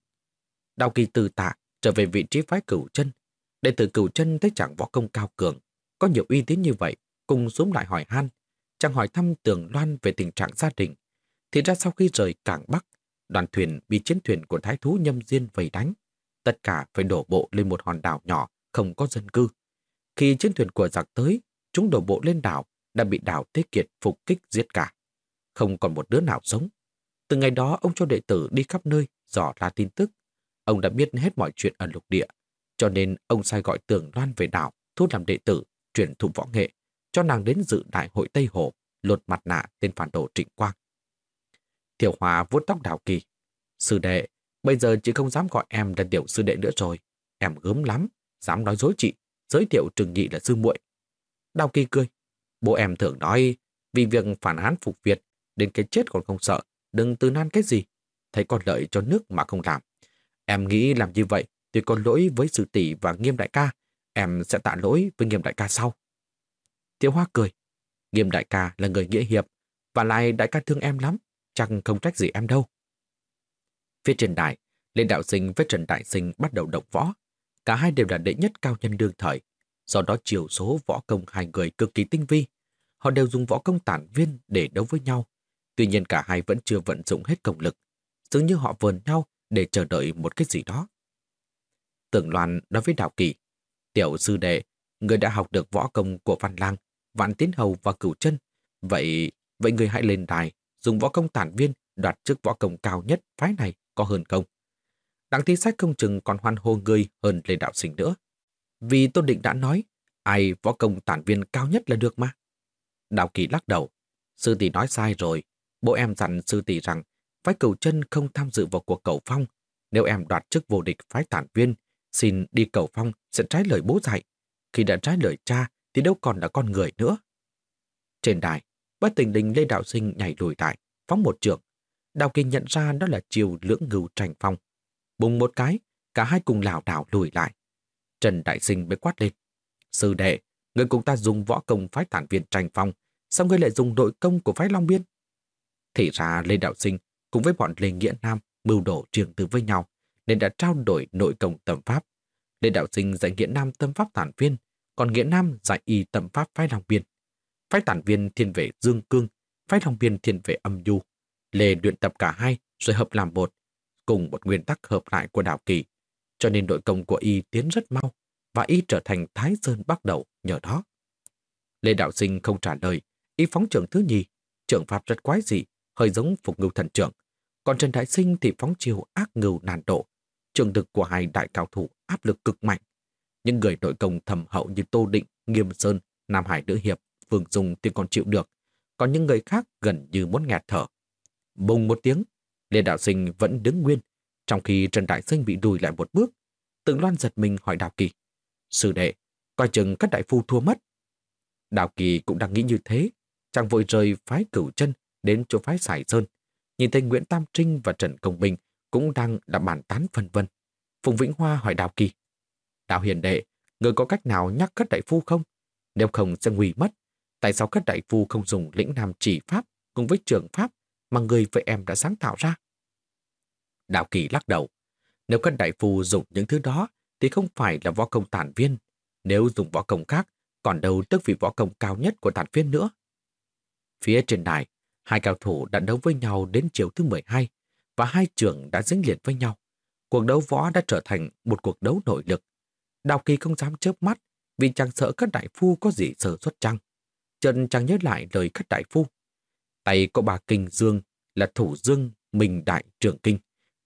Đào Kỳ từ tạ, trở về vị trí phái cửu chân. Đệ tử cửu chân thấy chẳng võ công cao cường, có nhiều uy tín như vậy, cùng xuống lại hỏi han. Chàng hỏi thăm tường loan về tình trạng gia đình. Thì ra sau khi rời cảng Bắc, đoàn thuyền bị chiến thuyền của thái thú nhâm diên vây đánh. Tất cả phải đổ bộ lên một hòn đảo nhỏ, không có dân cư. Khi chiến thuyền của giặc tới, chúng đổ bộ lên đảo, đã bị đảo Thế Kiệt phục kích giết cả. Không còn một đứa nào sống. Từ ngày đó ông cho đệ tử đi khắp nơi dò ra tin tức. Ông đã biết hết mọi chuyện ở lục địa, cho nên ông sai gọi tường loan về đảo, thu làm đệ tử, truyền thụ võ nghệ, cho nàng đến dự đại hội Tây Hồ, lột mặt nạ tên phản đồ Trịnh Quang. Tiểu Hòa vuốt tóc Đào Kỳ. Sư đệ, bây giờ chị không dám gọi em là tiểu sư đệ nữa rồi. Em gớm lắm, dám nói dối chị, giới thiệu Trừng Nhị là sư muội. Đào Kỳ cười. Bố em thường nói, vì việc phản án phục Việt, đến cái chết còn không sợ, đừng từ nan cái gì. Thấy còn lợi cho nước mà không làm. Em nghĩ làm như vậy thì có lỗi với sư tỷ và nghiêm đại ca. Em sẽ tạ lỗi với nghiêm đại ca sau. Tiểu Hoa cười. Nghiêm đại ca là người nghĩa hiệp, và lại đại ca thương em lắm, chẳng không trách gì em đâu. Phía trên đài, Lên Đạo Sinh với Trần Đại Sinh bắt đầu động võ. Cả hai đều là đệ nhất cao nhân đương thời. Do đó chiều số võ công hai người cực kỳ tinh vi. Họ đều dùng võ công tản viên để đấu với nhau. Tuy nhiên cả hai vẫn chưa vận dụng hết công lực. Dường như họ vờn nhau để chờ đợi một cái gì đó. Tưởng Loan nói với đào Kỳ, tiểu sư đệ, người đã học được võ công của Văn Lang, Vạn Tiến Hầu và Cửu chân Vậy, vậy người hãy lên đài, dùng võ công tản viên đoạt chức võ công cao nhất phái này có hơn không? Đặng thi sách công chừng còn hoan hô người hơn Lê Đạo Sinh nữa. Vì Tôn Định đã nói, ai võ công tản viên cao nhất là được mà. đào Kỳ lắc đầu. Sư tỷ nói sai rồi. Bố em dặn sư tỷ rằng phái cầu chân không tham dự vào cuộc cầu phong. Nếu em đoạt chức vô địch phái tản viên, xin đi cầu phong sẽ trái lời bố dạy. Khi đã trái lời cha thì đâu còn là con người nữa. Trên đài, bất tình đình Lê Đạo Sinh nhảy lùi lại, phóng một trường. Đào Kỳ nhận ra đó là chiều lưỡng ngưu tranh phong. Bùng một cái, cả hai cùng lảo đảo lùi lại. Trần Đại Sinh mới quát lên. Sư đệ, người cùng ta dùng võ công phái tản viên tranh phong, sao ngươi lại dùng đội công của phái Long Biên? Thì ra Lê Đạo Sinh cùng với bọn Lê Nghĩa Nam mưu đổ trường từ với nhau, nên đã trao đổi nội công tâm pháp. Lê Đạo Sinh dạy Nghĩa Nam tâm pháp tản viên, còn Nghĩa Nam dạy y tâm pháp phái Long Biên. Phái tản viên thiên về Dương Cương, phái Long Biên thiên về âm du. Lê luyện tập cả hai rồi hợp làm một, cùng một nguyên tắc hợp lại của đạo kỳ. Cho nên đội công của y tiến rất mau, và y trở thành Thái Sơn bắt đầu nhờ đó. Lê Đạo Sinh không trả lời, y phóng trưởng thứ nhì, trưởng pháp rất quái dị, hơi giống phục ngưu thần trưởng. Còn Trần Đại Sinh thì phóng chiều ác ngưu nàn độ, trường lực của hai đại cao thủ áp lực cực mạnh. Những người nội công thầm hậu như Tô Định, Nghiêm Sơn, Nam Hải Nữ Hiệp, Phương Dung thì còn chịu được, còn những người khác gần như muốn nghẹt thở. Bùng một tiếng, Lê Đạo Sinh vẫn đứng nguyên, trong khi Trần Đại Sinh bị đùi lại một bước. Từng loan giật mình hỏi Đào Kỳ. Sư đệ, coi chừng các đại phu thua mất. Đào Kỳ cũng đang nghĩ như thế, chàng vội rời phái cửu chân đến chỗ phái Sải Sơn. Nhìn thấy Nguyễn Tam Trinh và Trần Công Bình cũng đang đã bàn tán phân vân. Phùng Vĩnh Hoa hỏi Đào Kỳ. Đào Hiền Đệ, người có cách nào nhắc cất đại phu không? Nếu không sẽ nguy mất. Tại sao các đại phu không dùng lĩnh nam chỉ pháp cùng với trường pháp mà người với em đã sáng tạo ra? Đào Kỳ lắc đầu. Nếu các đại phu dùng những thứ đó thì không phải là võ công tản viên. Nếu dùng võ công khác, còn đâu tức vị võ công cao nhất của tản viên nữa. Phía trên đài, hai cao thủ đã đấu với nhau đến chiều thứ 12 và hai trưởng đã dính liền với nhau. Cuộc đấu võ đã trở thành một cuộc đấu nội lực. Đào Kỳ không dám chớp mắt vì chẳng sợ các đại phu có gì sở xuất chăng. Trần chẳng nhớ lại lời các đại phu. Tay có bà Kinh Dương là thủ Dương Minh Đại Trưởng Kinh,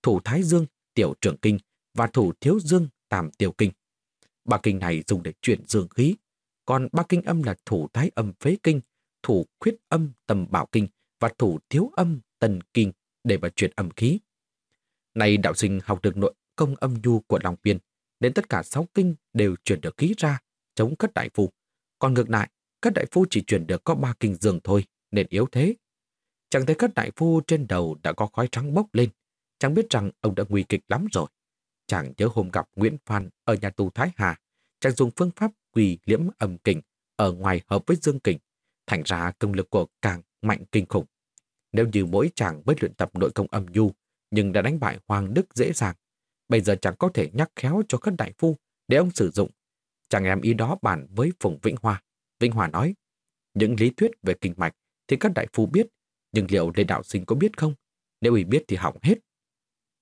thủ Thái Dương Tiểu Trưởng Kinh và thủ Thiếu Dương Tam Tiểu Kinh. Ba kinh này dùng để chuyển dương khí, còn ba kinh âm là thủ Thái âm phế kinh, thủ khuyết âm tầm bảo kinh và thủ thiếu âm tần kinh để mà chuyển âm khí. nay đạo sinh học được nội công âm nhu của Long Biên, đến tất cả sáu kinh đều chuyển được khí ra, chống cất đại phu. Còn ngược lại, cất đại phu chỉ chuyển được có ba kinh dương thôi, nên yếu thế. Chẳng thấy cất đại phu trên đầu đã có khói trắng bốc lên, chẳng biết rằng ông đã nguy kịch lắm rồi. Chẳng nhớ hôm gặp Nguyễn Phan ở nhà tù Thái Hà, chàng dùng phương pháp quỳ liễm âm kình ở ngoài hợp với dương kình, thành ra công lực của càng mạnh kinh khủng. Nếu như mỗi chàng mới luyện tập nội công âm nhu, nhưng đã đánh bại Hoàng Đức dễ dàng, bây giờ chẳng có thể nhắc khéo cho các đại phu để ông sử dụng. Chàng em ý đó bàn với Phùng Vĩnh Hoa. Vĩnh Hoa nói, những lý thuyết về kinh mạch thì các đại phu biết, nhưng liệu Lê Đạo Sinh có biết không? Nếu ý biết thì hỏng hết.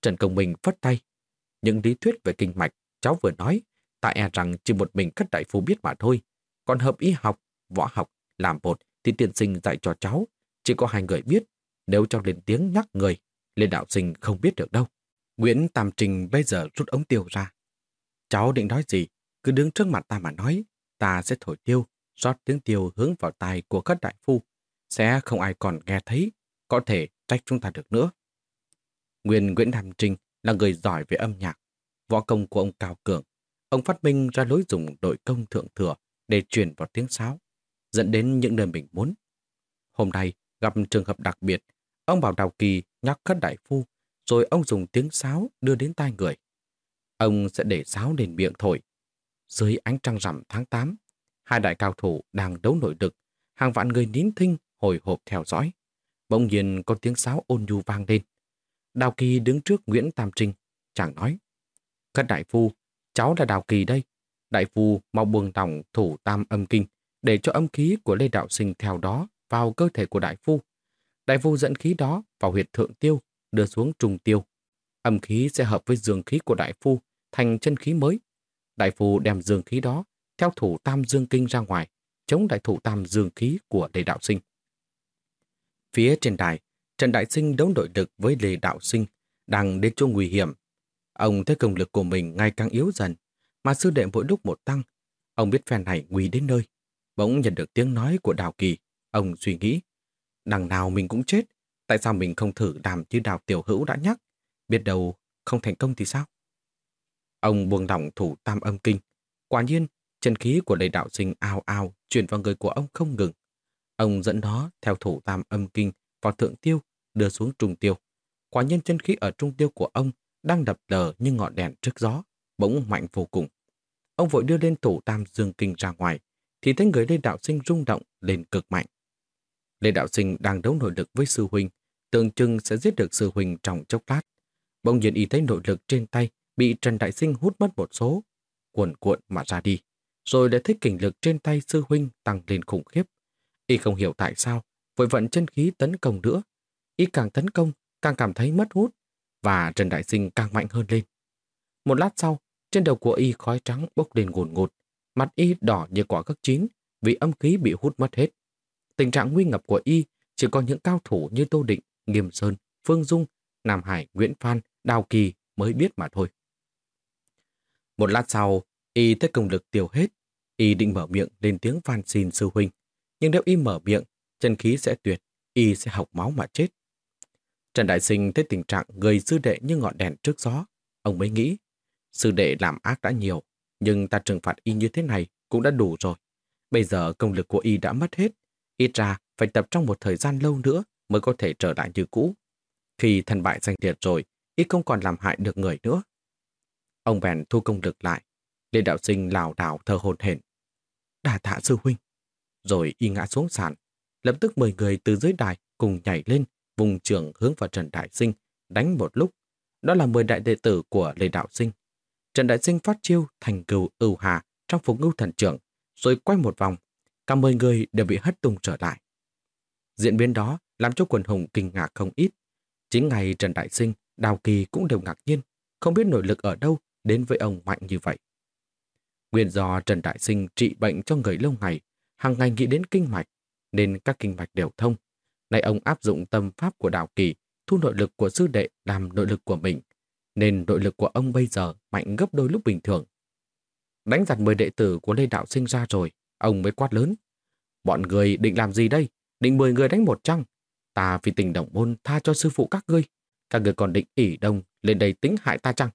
Trần Công Minh phất tay. Những lý thuyết về kinh mạch cháu vừa nói, tại e rằng chỉ một mình các đại phu biết mà thôi. Còn hợp y học, võ học, làm bột thì tiên sinh dạy cho cháu. Chỉ có hai người biết, nếu cháu lên tiếng nhắc người, Lê Đạo Sinh không biết được đâu. Nguyễn Tam Trình bây giờ rút ống tiêu ra. Cháu định nói gì, cứ đứng trước mặt ta mà nói, ta sẽ thổi tiêu, rót tiếng tiêu hướng vào tai của các đại phu. Sẽ không ai còn nghe thấy, có thể trách chúng ta được nữa. Nguyên Nguyễn Nam Trinh là người giỏi về âm nhạc. Võ công của ông Cao Cường. Ông phát minh ra lối dùng đội công thượng thừa để truyền vào tiếng sáo, dẫn đến những nơi mình muốn. Hôm nay, gặp trường hợp đặc biệt, ông bảo Đào Kỳ nhắc các đại phu, rồi ông dùng tiếng sáo đưa đến tai người. Ông sẽ để sáo lên miệng thổi. Dưới ánh trăng rằm tháng 8, hai đại cao thủ đang đấu nội lực, hàng vạn người nín thinh hồi hộp theo dõi. Bỗng nhiên có tiếng sáo ôn nhu vang lên. Đào Kỳ đứng trước Nguyễn Tam Trinh, chàng nói. Các đại phu, cháu là Đào Kỳ đây. Đại phu mau buông lòng thủ tam âm kinh, để cho âm khí của Lê Đạo Sinh theo đó vào cơ thể của đại phu. Đại phu dẫn khí đó vào huyệt thượng tiêu, đưa xuống trùng tiêu. Âm khí sẽ hợp với dương khí của đại phu, thành chân khí mới. Đại phu đem dương khí đó theo thủ tam dương kinh ra ngoài, chống đại thủ tam dương khí của Lê Đạo Sinh. Phía trên đài, Trần Đại Sinh đấu đội lực với Lê Đạo Sinh, đang đến chỗ nguy hiểm. Ông thấy công lực của mình ngày càng yếu dần, mà sư đệ mỗi lúc một tăng. Ông biết phen này nguy đến nơi. Bỗng nhận được tiếng nói của Đào Kỳ, ông suy nghĩ. Đằng nào mình cũng chết, tại sao mình không thử làm như Đào Tiểu Hữu đã nhắc? Biết đâu không thành công thì sao? Ông buông lỏng thủ tam âm kinh. Quả nhiên, chân khí của đầy Đạo Sinh ao ao chuyển vào người của ông không ngừng. Ông dẫn nó theo thủ tam âm kinh vào thượng tiêu, đưa xuống trung tiêu. Quả nhiên chân khí ở trung tiêu của ông đang đập lờ như ngọn đèn trước gió, bỗng mạnh vô cùng. Ông vội đưa lên thủ tam dương kinh ra ngoài, thì thấy người Lê Đạo Sinh rung động lên cực mạnh. Lê Đạo Sinh đang đấu nội lực với sư huynh, tưởng chừng sẽ giết được sư huynh trong chốc lát. Bỗng nhiên y thấy nội lực trên tay bị Trần Đại Sinh hút mất một số, cuộn cuộn mà ra đi, rồi lại thấy kình lực trên tay sư huynh tăng lên khủng khiếp. Y không hiểu tại sao, vội vận chân khí tấn công nữa. Y càng tấn công, càng cảm thấy mất hút, và Trần Đại Sinh càng mạnh hơn lên. Một lát sau, trên đầu của Y khói trắng bốc lên ngồn ngột, mặt Y đỏ như quả gấc chín vì âm khí bị hút mất hết. Tình trạng nguy ngập của Y chỉ có những cao thủ như Tô Định, Nghiêm Sơn, Phương Dung, Nam Hải, Nguyễn Phan, Đào Kỳ mới biết mà thôi. Một lát sau, Y thấy công lực tiêu hết. Y định mở miệng lên tiếng van xin sư huynh. Nhưng nếu Y mở miệng, chân khí sẽ tuyệt, Y sẽ học máu mà chết. Trần Đại Sinh thấy tình trạng người sư đệ như ngọn đèn trước gió. Ông mới nghĩ, sư đệ làm ác đã nhiều, nhưng ta trừng phạt Y như thế này cũng đã đủ rồi. Bây giờ công lực của Y đã mất hết. Ít ra phải tập trong một thời gian lâu nữa mới có thể trở lại như cũ. Khi thần bại danh liệt rồi, Y không còn làm hại được người nữa. Ông bèn thu công lực lại. Lê Đạo Sinh lảo đảo thờ hồn hển. Đà tạ sư huynh. Rồi y ngã xuống sàn. Lập tức mười người từ dưới đài cùng nhảy lên, vùng trường hướng vào Trần Đại Sinh, đánh một lúc. Đó là mười đại đệ tử của Lê Đạo Sinh. Trần Đại Sinh phát chiêu thành cừu ưu hà trong phục ngưu thần trưởng, rồi quay một vòng. Cả mười người đều bị hất tung trở lại. Diễn biến đó làm cho quần hùng kinh ngạc không ít. Chính ngày Trần Đại Sinh, Đào Kỳ cũng đều ngạc nhiên, không biết nội lực ở đâu đến với ông mạnh như vậy. Nguyên do Trần Đại Sinh trị bệnh cho người lâu ngày, hàng ngày nghĩ đến kinh mạch, nên các kinh mạch đều thông. Nay ông áp dụng tâm pháp của đào kỳ, thu nội lực của sư đệ làm nội lực của mình, nên nội lực của ông bây giờ mạnh gấp đôi lúc bình thường. Đánh giặt 10 đệ tử của Lê Đạo Sinh ra rồi, ông mới quát lớn. Bọn người định làm gì đây? Định 10 người đánh một trăng. Ta vì tình đồng môn tha cho sư phụ các ngươi. Các người còn định ỉ đông lên đây tính hại ta chăng?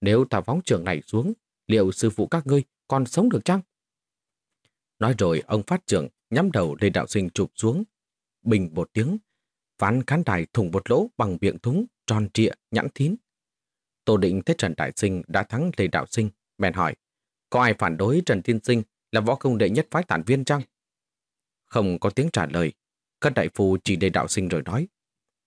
Nếu ta phóng trường này xuống, liệu sư phụ các ngươi còn sống được chăng? Nói rồi ông phát trưởng nhắm đầu Lê Đạo Sinh chụp xuống. Bình một tiếng, ván khán đài thủng một lỗ bằng miệng thúng, tròn trịa, nhẵn thín. Tô Định thấy Trần Đại Sinh đã thắng Lê Đạo Sinh, bèn hỏi, có ai phản đối Trần Tiên Sinh là võ công đệ nhất phái tản viên chăng? Không có tiếng trả lời, các đại phu chỉ Lê Đạo Sinh rồi nói,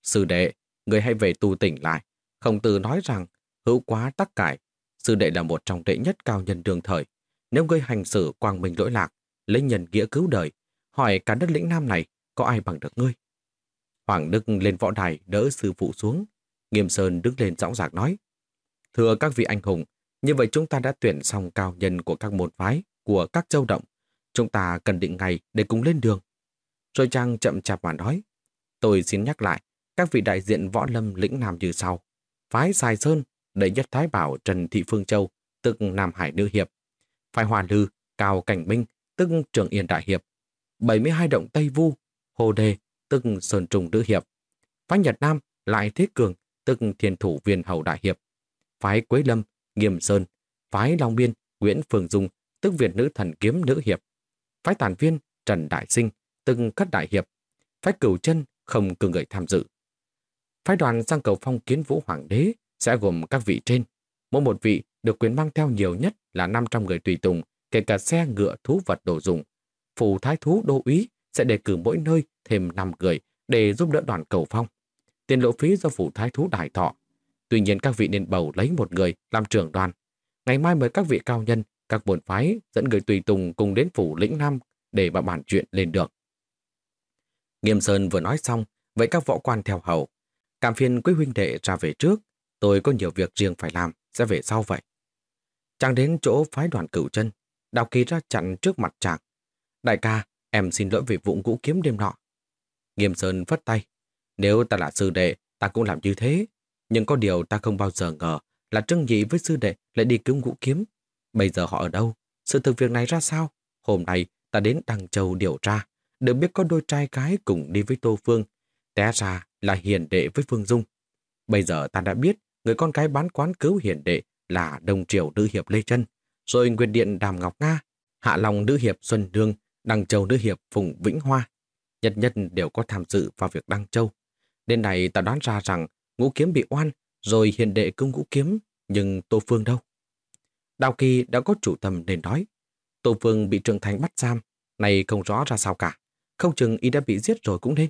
Sư đệ, người hãy về tu tỉnh lại. Không từ nói rằng, hữu quá tắc cải, sư đệ là một trong đệ nhất cao nhân đương thời. Nếu ngươi hành xử quang minh lỗi lạc, lấy nhân nghĩa cứu đời, hỏi cả đất lĩnh Nam này có ai bằng được ngươi? Hoàng Đức lên võ đài đỡ sư phụ xuống. Nghiêm Sơn đứng lên dõng dạc nói. Thưa các vị anh hùng, như vậy chúng ta đã tuyển xong cao nhân của các môn phái, của các châu động. Chúng ta cần định ngày để cùng lên đường. rồi trang chậm chạp mà nói. Tôi xin nhắc lại, các vị đại diện võ lâm lĩnh Nam như sau. Phái Sài Sơn, đệ nhất Thái Bảo Trần Thị Phương Châu, tức Nam Hải Nữ Hiệp. Phái Hòa Lư, Cao Cảnh Minh, tức Trường Yên Đại Hiệp. 72 động Tây Vu, Hồ Đề, tức Sơn Trùng Nữ Hiệp. Phái Nhật Nam, Lại Thế Cường, tức Thiên Thủ Viên Hầu Đại Hiệp. Phái Quế Lâm, Nghiêm Sơn. Phái Long Biên, Nguyễn Phương Dung, tức Việt Nữ Thần Kiếm Nữ Hiệp. Phái Tàn Viên, Trần Đại Sinh, từng Cất Đại Hiệp. Phái Cửu chân không cử người tham dự. Phái đoàn sang cầu phong kiến vũ hoàng đế sẽ gồm các vị trên. Mỗi một vị được quyền mang theo nhiều nhất là 500 người tùy tùng, kể cả xe ngựa thú vật đồ dùng. Phủ thái thú đô úy sẽ đề cử mỗi nơi thêm 5 người để giúp đỡ đoàn cầu phong. Tiền lộ phí do phủ thái thú đại thọ. Tuy nhiên các vị nên bầu lấy một người làm trưởng đoàn. Ngày mai mời các vị cao nhân, các buồn phái dẫn người tùy tùng cùng đến phủ lĩnh Nam để mà bàn chuyện lên được. Nghiêm Sơn vừa nói xong, vậy các võ quan theo hầu. Cảm phiền quý huynh đệ ra về trước, tôi có nhiều việc riêng phải làm, sẽ về sau vậy. Chàng đến chỗ phái đoàn cửu chân, đào kỳ ra chặn trước mặt chàng. Đại ca, em xin lỗi về vụ ngũ kiếm đêm nọ. Nghiêm Sơn phất tay. Nếu ta là sư đệ, ta cũng làm như thế. Nhưng có điều ta không bao giờ ngờ là Trương Nhị với sư đệ lại đi cứu ngũ kiếm. Bây giờ họ ở đâu? Sự thực việc này ra sao? Hôm nay ta đến Đăng Châu điều tra. Được biết có đôi trai gái cùng đi với Tô Phương. Té ra là hiền đệ với Phương Dung. Bây giờ ta đã biết người con cái bán quán cứu hiền đệ là Đồng Triều Nữ Hiệp Lê Trân, rồi Nguyệt Điện Đàm Ngọc Nga, Hạ Long Nữ Hiệp Xuân Đương, Đăng Châu Nữ Hiệp Phùng Vĩnh Hoa. Nhất nhất đều có tham dự vào việc Đăng Châu. Đến này ta đoán ra rằng ngũ kiếm bị oan, rồi hiền đệ cứu ngũ kiếm, nhưng Tô Phương đâu? Đào Kỳ đã có chủ tâm nên nói. Tô Phương bị Trưởng Thành bắt giam, này không rõ ra sao cả. Không chừng y đã bị giết rồi cũng nên.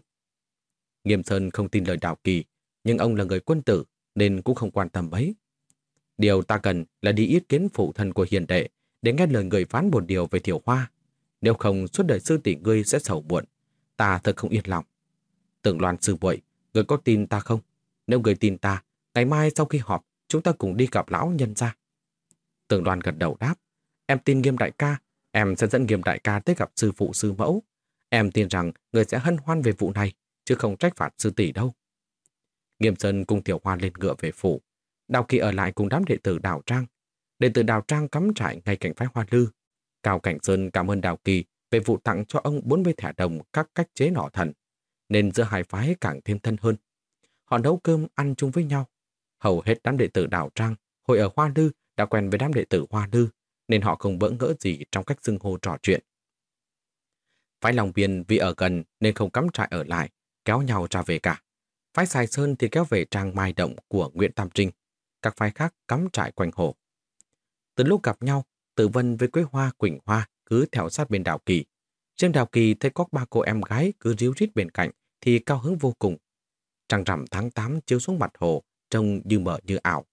Nghiêm Sơn không tin lời Đào Kỳ, nhưng ông là người quân tử nên cũng không quan tâm mấy. Điều ta cần là đi ý kiến phụ thân của hiền đệ để nghe lời người phán một điều về thiểu hoa. Nếu không, suốt đời sư tỷ ngươi sẽ sầu muộn. Ta thật không yên lòng. Tưởng loan sư muội người có tin ta không? Nếu người tin ta, ngày mai sau khi họp, chúng ta cùng đi gặp lão nhân ra. Tường đoàn gật đầu đáp. Em tin nghiêm đại ca, em sẽ dẫn nghiêm đại ca tới gặp sư phụ sư mẫu. Em tin rằng người sẽ hân hoan về vụ này, chứ không trách phạt sư tỷ đâu. Nghiêm Sơn cùng Tiểu Hoa lên ngựa về phủ. Đào Kỳ ở lại cùng đám đệ tử Đào Trang. Đệ tử Đào Trang cắm trại ngay cạnh phái Hoa Lư. Cao Cảnh Sơn cảm ơn Đào Kỳ về vụ tặng cho ông 40 thẻ đồng các cách chế nỏ thần, nên giữa hai phái càng thêm thân hơn. Họ nấu cơm ăn chung với nhau. Hầu hết đám đệ tử Đào Trang hồi ở Hoa Lư đã quen với đám đệ tử Hoa Lư, nên họ không bỡ ngỡ gì trong cách xưng hô trò chuyện. Phái Long Biên vì ở gần nên không cắm trại ở lại, kéo nhau ra về cả. Phái Sài Sơn thì kéo về trang mai động của Nguyễn Tam Trinh, các phái khác cắm trại quanh hồ. Từ lúc gặp nhau, Tử Vân với Quế Hoa, Quỳnh Hoa cứ theo sát bên Đào Kỳ. Trên Đào Kỳ thấy có ba cô em gái cứ ríu rít bên cạnh thì cao hứng vô cùng. Trăng rằm tháng 8 chiếu xuống mặt hồ, trông như mờ như ảo.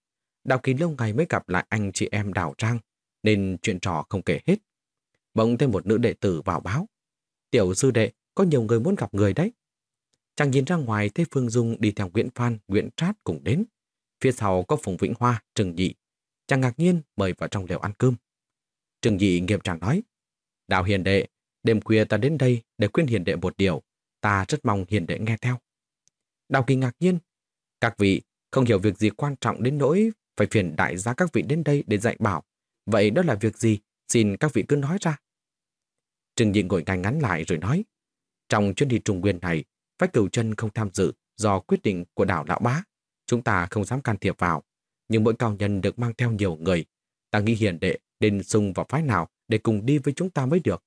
Đào Kỳ lâu ngày mới gặp lại anh chị em Đào Trang, nên chuyện trò không kể hết. Bỗng thêm một nữ đệ tử vào báo. Tiểu sư đệ, có nhiều người muốn gặp người đấy. Chàng nhìn ra ngoài thấy Phương Dung đi theo Nguyễn Phan, Nguyễn Trát cùng đến. Phía sau có Phùng Vĩnh Hoa, Trừng Nhị. Chàng ngạc nhiên mời vào trong lều ăn cơm. Trừng Nhị nghiêm trang nói, Đạo hiền đệ, đêm khuya ta đến đây để khuyên hiền đệ một điều. Ta rất mong hiền đệ nghe theo. Đào Kỳ ngạc nhiên. Các vị không hiểu việc gì quan trọng đến nỗi phải phiền đại gia các vị đến đây để dạy bảo. Vậy đó là việc gì? Xin các vị cứ nói ra. Trừng Nhị ngồi ngay ngắn lại rồi nói. Trong chuyến đi Trung Nguyên này, Phách cửu chân không tham dự do quyết định của đảo Lão Bá. Chúng ta không dám can thiệp vào. Nhưng mỗi cao nhân được mang theo nhiều người. Ta nghĩ hiền đệ nên sung vào phái nào để cùng đi với chúng ta mới được.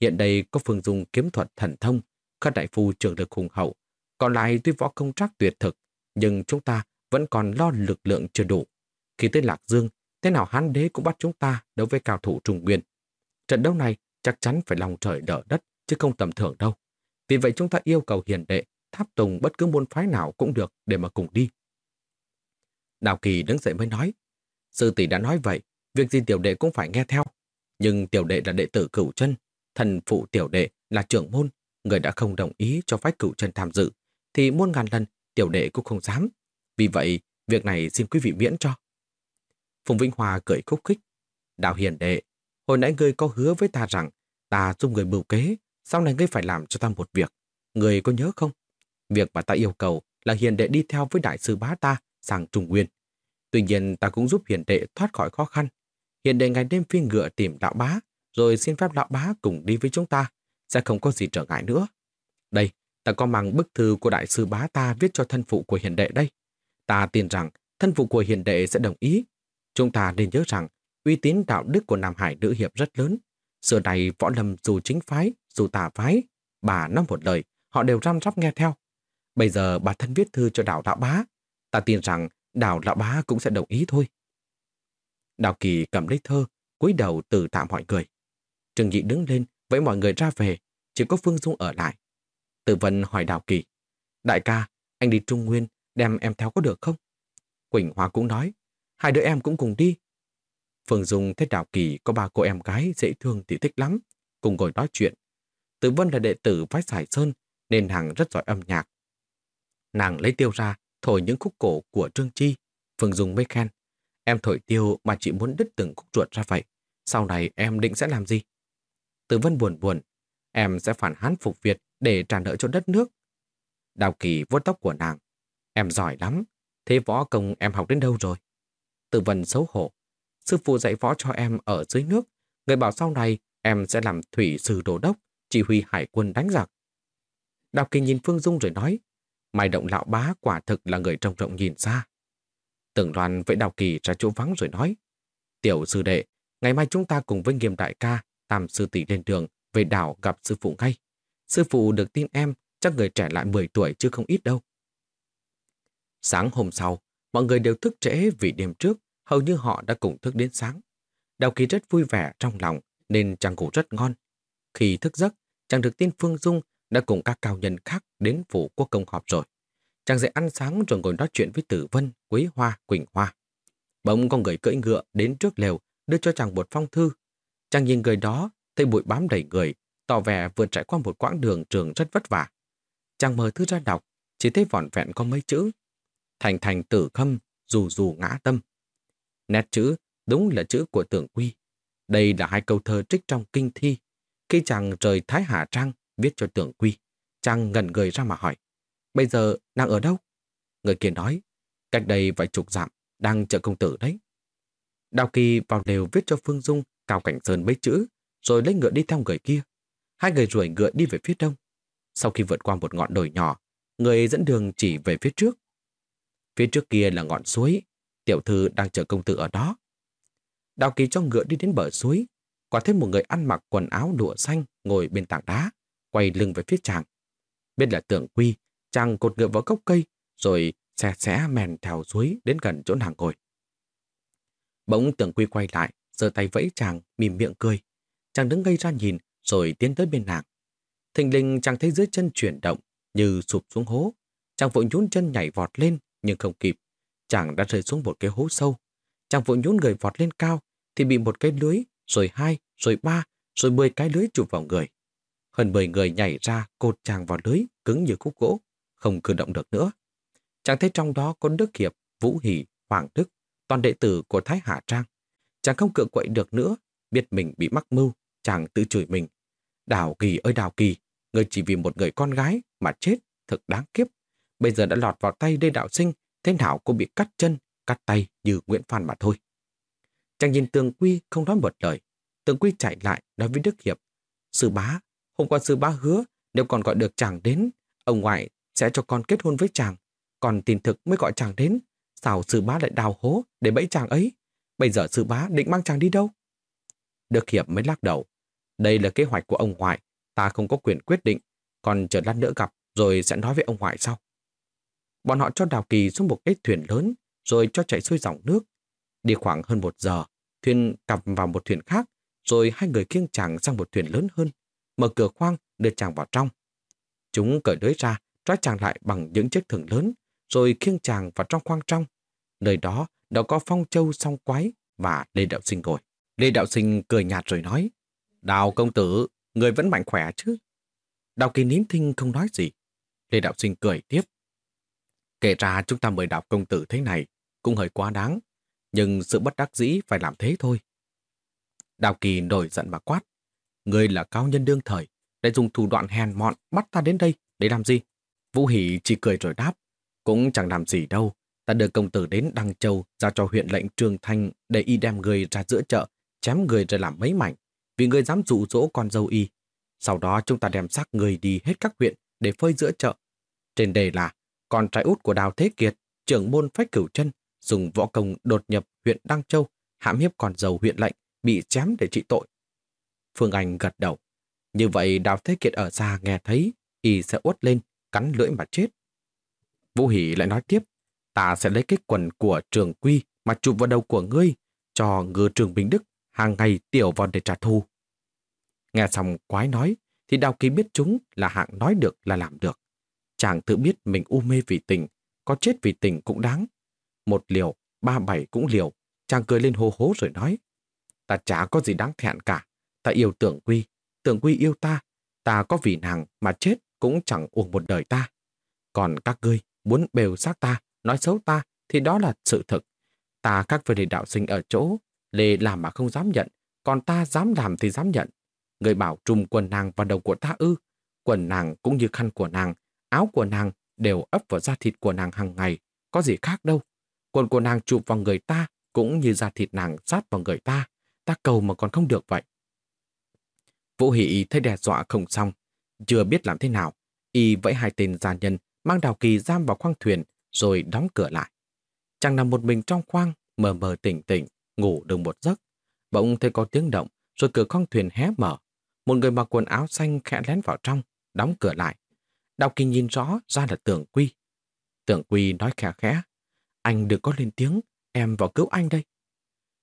Hiện đây có phương dung kiếm thuật thần thông, khất đại phu trường lực hùng hậu. Còn lại tuy võ công trác tuyệt thực, nhưng chúng ta vẫn còn lo lực lượng chưa đủ. Khi tới Lạc Dương, thế nào hán đế cũng bắt chúng ta đấu với cao thủ Trung Nguyên. Trận đấu này chắc chắn phải lòng trời đỡ đất, chứ không tầm thường đâu. Vì vậy chúng ta yêu cầu hiền đệ tháp tùng bất cứ môn phái nào cũng được để mà cùng đi. Đào Kỳ đứng dậy mới nói, sư tỷ đã nói vậy, việc gì tiểu đệ cũng phải nghe theo. Nhưng tiểu đệ là đệ tử cửu chân, thần phụ tiểu đệ là trưởng môn, người đã không đồng ý cho phái cửu chân tham dự, thì muôn ngàn lần tiểu đệ cũng không dám. Vì vậy, việc này xin quý vị miễn cho. Phùng Vĩnh Hòa cười khúc khích. Đạo hiền đệ, hồi nãy ngươi có hứa với ta rằng ta giúp người bưu kế, sau này ngươi phải làm cho ta một việc. người có nhớ không? Việc mà ta yêu cầu là hiền đệ đi theo với đại sư bá ta sang Trung Nguyên. Tuy nhiên ta cũng giúp hiền đệ thoát khỏi khó khăn. Hiền đệ ngày đêm phi ngựa tìm đạo bá, rồi xin phép đạo bá cùng đi với chúng ta, sẽ không có gì trở ngại nữa. Đây, ta có mang bức thư của đại sư bá ta viết cho thân phụ của hiền đệ đây. Ta tin rằng thân phụ của hiền đệ sẽ đồng ý. Chúng ta nên nhớ rằng uy tín đạo đức của Nam Hải nữ hiệp rất lớn. Xưa này võ lâm dù chính phái, dù tà phái, bà nói một lời, họ đều răm rắp nghe theo. Bây giờ bà thân viết thư cho đảo lão bá. Ta tin rằng đảo lão bá cũng sẽ đồng ý thôi. Đào Kỳ cầm lấy thơ, cúi đầu từ tạm mọi người. Trừng Nhị đứng lên, với mọi người ra về, chỉ có Phương Dung ở lại. Tử Vân hỏi Đào Kỳ, Đại ca, anh đi Trung Nguyên, đem em theo có được không? Quỳnh Hoa cũng nói, hai đứa em cũng cùng đi. Phương Dung thấy Đào Kỳ có ba cô em gái dễ thương thì thích lắm, cùng ngồi nói chuyện. Tử Vân là đệ tử phái Sải Sơn, nên nàng rất giỏi âm nhạc. Nàng lấy tiêu ra, thổi những khúc cổ của Trương Chi. Phương Dung mới khen, em thổi tiêu mà chỉ muốn đứt từng khúc ruột ra vậy. Sau này em định sẽ làm gì? Tử Vân buồn buồn, em sẽ phản hán phục Việt để trả nợ cho đất nước. Đào Kỳ vuốt tóc của nàng. Em giỏi lắm, thế võ công em học đến đâu rồi? Tử Vân xấu hổ. Sư phụ dạy võ cho em ở dưới nước, người bảo sau này em sẽ làm thủy sư đồ đốc, chỉ huy hải quân đánh giặc. Đào Kỳ nhìn Phương Dung rồi nói, Mai động lão bá quả thực là người trông rộng nhìn xa. Tưởng Đoàn với Đào Kỳ ra chỗ vắng rồi nói, Tiểu sư đệ, ngày mai chúng ta cùng với nghiêm đại ca, tam sư tỷ lên đường, về đảo gặp sư phụ ngay. Sư phụ được tin em, chắc người trẻ lại 10 tuổi chứ không ít đâu. Sáng hôm sau, mọi người đều thức trễ vì đêm trước, hầu như họ đã cùng thức đến sáng. Đào Kỳ rất vui vẻ trong lòng, nên chàng ngủ rất ngon. Khi thức giấc, chàng được tin Phương Dung đã cùng các cao nhân khác đến phủ quốc công họp rồi. Chàng dậy ăn sáng rồi ngồi nói chuyện với Tử Vân, Quế Hoa, Quỳnh Hoa. Bỗng có người cưỡi ngựa đến trước lều đưa cho chàng một phong thư. Chàng nhìn người đó, thấy bụi bám đầy người, tỏ vẻ vừa trải qua một quãng đường trường rất vất vả. Chàng mở thư ra đọc, chỉ thấy vỏn vẹn có mấy chữ. Thành thành tử khâm, dù dù ngã tâm. Nét chữ đúng là chữ của tưởng quy. Đây là hai câu thơ trích trong kinh thi. Khi chàng rời Thái Hà Trang viết cho tưởng quy, chàng ngẩn người ra mà hỏi. Bây giờ đang ở đâu? Người kia nói, cách đây vài chục dặm, đang chờ công tử đấy. Đào Kỳ vào lều viết cho Phương Dung Cao Cảnh Sơn mấy chữ, rồi lấy ngựa đi theo người kia. Hai người ruồi ngựa đi về phía đông. Sau khi vượt qua một ngọn đồi nhỏ, người dẫn đường chỉ về phía trước. Phía trước kia là ngọn suối, tiểu thư đang chờ công tử ở đó. Đào Kỳ cho ngựa đi đến bờ suối, quả thêm một người ăn mặc quần áo lụa xanh ngồi bên tảng đá, quay lưng về phía chàng. Biết là tưởng quy, chàng cột ngựa vào gốc cây, rồi xe xé mèn theo suối đến gần chỗ nàng ngồi. Bỗng tưởng quy quay lại, giơ tay vẫy chàng, mỉm miệng cười. Chàng đứng ngây ra nhìn, rồi tiến tới bên nàng. Thình linh chàng thấy dưới chân chuyển động, như sụp xuống hố. Chàng vội nhún chân nhảy vọt lên, nhưng không kịp. Chàng đã rơi xuống một cái hố sâu. Chàng vội nhún người vọt lên cao, thì bị một cái lưới, rồi hai, rồi ba, rồi mười cái lưới chụp vào người. Hơn mười người nhảy ra cột chàng vào lưới, cứng như khúc gỗ, không cử động được nữa. Chàng thấy trong đó có Đức Hiệp, Vũ Hỷ, Hoàng Đức, toàn đệ tử của Thái Hạ Trang. Chàng không cựa quậy được nữa, biết mình bị mắc mưu, chàng tự chửi mình. Đào Kỳ ơi Đào Kỳ, người chỉ vì một người con gái mà chết, thật đáng kiếp. Bây giờ đã lọt vào tay đê Đạo Sinh, thế nào cô bị cắt chân, cắt tay như Nguyễn Phan mà thôi. Chàng nhìn Tường Quy không nói một lời. Tường Quy chạy lại nói với Đức Hiệp. Sư bá, hôm qua sư bá hứa nếu còn gọi được chàng đến, ông ngoại sẽ cho con kết hôn với chàng. Còn tin thực mới gọi chàng đến. Sao sư bá lại đào hố để bẫy chàng ấy? Bây giờ sư bá định mang chàng đi đâu? Đức Hiệp mới lắc đầu. Đây là kế hoạch của ông ngoại. Ta không có quyền quyết định. Còn chờ lát nữa gặp rồi sẽ nói với ông ngoại sau. Bọn họ cho Đào Kỳ xuống một cái thuyền lớn rồi cho chạy xuôi dòng nước. Đi khoảng hơn một giờ, thuyền cặp vào một thuyền khác rồi hai người kiêng chàng sang một thuyền lớn hơn, mở cửa khoang đưa chàng vào trong. Chúng cởi lưới ra, trói chàng lại bằng những chiếc thừng lớn, rồi khiêng chàng vào trong khoang trong. Nơi đó đã có phong châu song quái và Lê Đạo Sinh ngồi. Lê Đạo Sinh cười nhạt rồi nói, Đào công tử, người vẫn mạnh khỏe chứ? Đào kỳ nín thinh không nói gì. Lê Đạo Sinh cười tiếp. Kể ra chúng ta mời đào công tử thế này cũng hơi quá đáng, nhưng sự bất đắc dĩ phải làm thế thôi. Đào Kỳ nổi giận mà quát. Người là cao nhân đương thời, lại dùng thủ đoạn hèn mọn bắt ta đến đây để làm gì? Vũ Hỷ chỉ cười rồi đáp. Cũng chẳng làm gì đâu. Ta đưa công tử đến Đăng Châu ra cho huyện lệnh Trường Thanh để y đem người ra giữa chợ, chém người rồi làm mấy mảnh, vì người dám dụ dỗ con dâu y. Sau đó chúng ta đem xác người đi hết các huyện để phơi giữa chợ. Trên đề là con trai út của Đào Thế Kiệt, trưởng môn phách cửu chân, dùng võ công đột nhập huyện Đăng Châu, hãm hiếp con dâu huyện lệnh, bị chém để trị tội. Phương Anh gật đầu. Như vậy Đào Thế Kiệt ở xa nghe thấy, y sẽ uất lên, cắn lưỡi mà chết. Vũ Hỷ lại nói tiếp, ta sẽ lấy cái quần của trường quy mà chụp vào đầu của ngươi, cho ngư trường Bình Đức hàng ngày tiểu vào để trả thù. Nghe xong quái nói, thì Đào ký biết chúng là hạng nói được là làm được. Chàng tự biết mình u mê vì tình, có chết vì tình cũng đáng. Một liều, ba bảy cũng liều, chàng cười lên hô hố rồi nói, ta chả có gì đáng thẹn cả, ta yêu tưởng quy, tưởng quy yêu ta, ta có vì nàng mà chết cũng chẳng uổng một đời ta. Còn các ngươi muốn bèo xác ta, nói xấu ta, thì đó là sự thực. Ta các vấn đề đạo sinh ở chỗ, Lê làm mà không dám nhận, còn ta dám làm thì dám nhận. Người bảo trùm quần nàng vào đầu của ta ư. Quần nàng cũng như khăn của nàng, áo của nàng đều ấp vào da thịt của nàng hàng ngày, có gì khác đâu. Quần của nàng chụp vào người ta cũng như da thịt nàng sát vào người ta, ta cầu mà còn không được vậy. Vũ Hỷ thấy đe dọa không xong, chưa biết làm thế nào. Y vẫy hai tên gia nhân mang đào kỳ giam vào khoang thuyền rồi đóng cửa lại. Chàng nằm một mình trong khoang, mờ mờ tỉnh tỉnh, ngủ được một giấc. Bỗng thấy có tiếng động, rồi cửa khoang thuyền hé mở. Một người mặc quần áo xanh khẽ lén vào trong, đóng cửa lại. Đào kỳ nhìn rõ ra là tưởng quy. Tưởng quy nói khẽ khẽ. Anh đừng có lên tiếng, em vào cứu anh đây.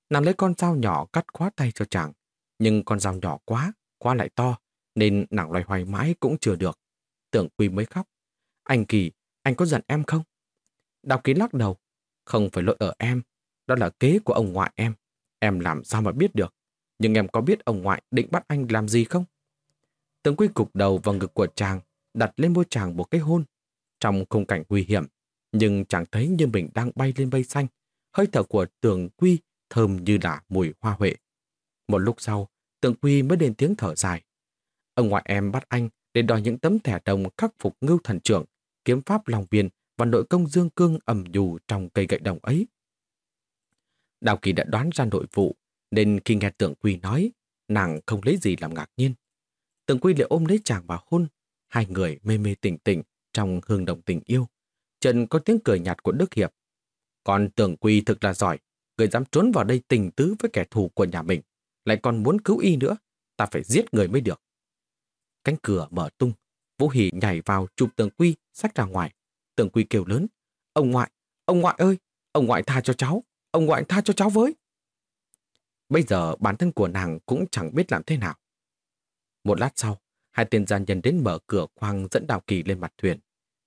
Nàng lấy con dao nhỏ cắt khóa tay cho chàng. Nhưng con dao nhỏ quá, quá lại to, nên nàng loay hoay mãi cũng chưa được. Tưởng Quy mới khóc. Anh Kỳ, anh có giận em không? Đào Kỳ lắc đầu. Không phải lỗi ở em, đó là kế của ông ngoại em. Em làm sao mà biết được? Nhưng em có biết ông ngoại định bắt anh làm gì không? Tướng Quy cục đầu vào ngực của chàng, đặt lên môi chàng một cái hôn. Trong khung cảnh nguy hiểm, nhưng chàng thấy như mình đang bay lên mây xanh. Hơi thở của Tường Quy thơm như là mùi hoa huệ. Một lúc sau, Tường Quy mới đến tiếng thở dài. Ông ngoại em bắt anh để đòi những tấm thẻ đồng khắc phục ngưu thần trưởng, kiếm pháp lòng viên và nội công dương cương ẩm dù trong cây gậy đồng ấy. Đào Kỳ đã đoán ra nội vụ, nên khi nghe Tưởng Quy nói, nàng không lấy gì làm ngạc nhiên. Tưởng Quy lại ôm lấy chàng vào hôn, hai người mê mê tỉnh tỉnh trong hương đồng tình yêu. Trần có tiếng cười nhạt của Đức Hiệp. Còn Tưởng Quy thực là giỏi, người dám trốn vào đây tình tứ với kẻ thù của nhà mình, lại còn muốn cứu y nữa, ta phải giết người mới được. Cánh cửa mở tung, Vũ Hỷ nhảy vào chụp Tượng quy, sách ra ngoài. Tượng quy kêu lớn, ông ngoại, ông ngoại ơi, ông ngoại tha cho cháu, ông ngoại tha cho cháu với. Bây giờ bản thân của nàng cũng chẳng biết làm thế nào. Một lát sau, hai tên gian nhân đến mở cửa khoang dẫn đào kỳ lên mặt thuyền.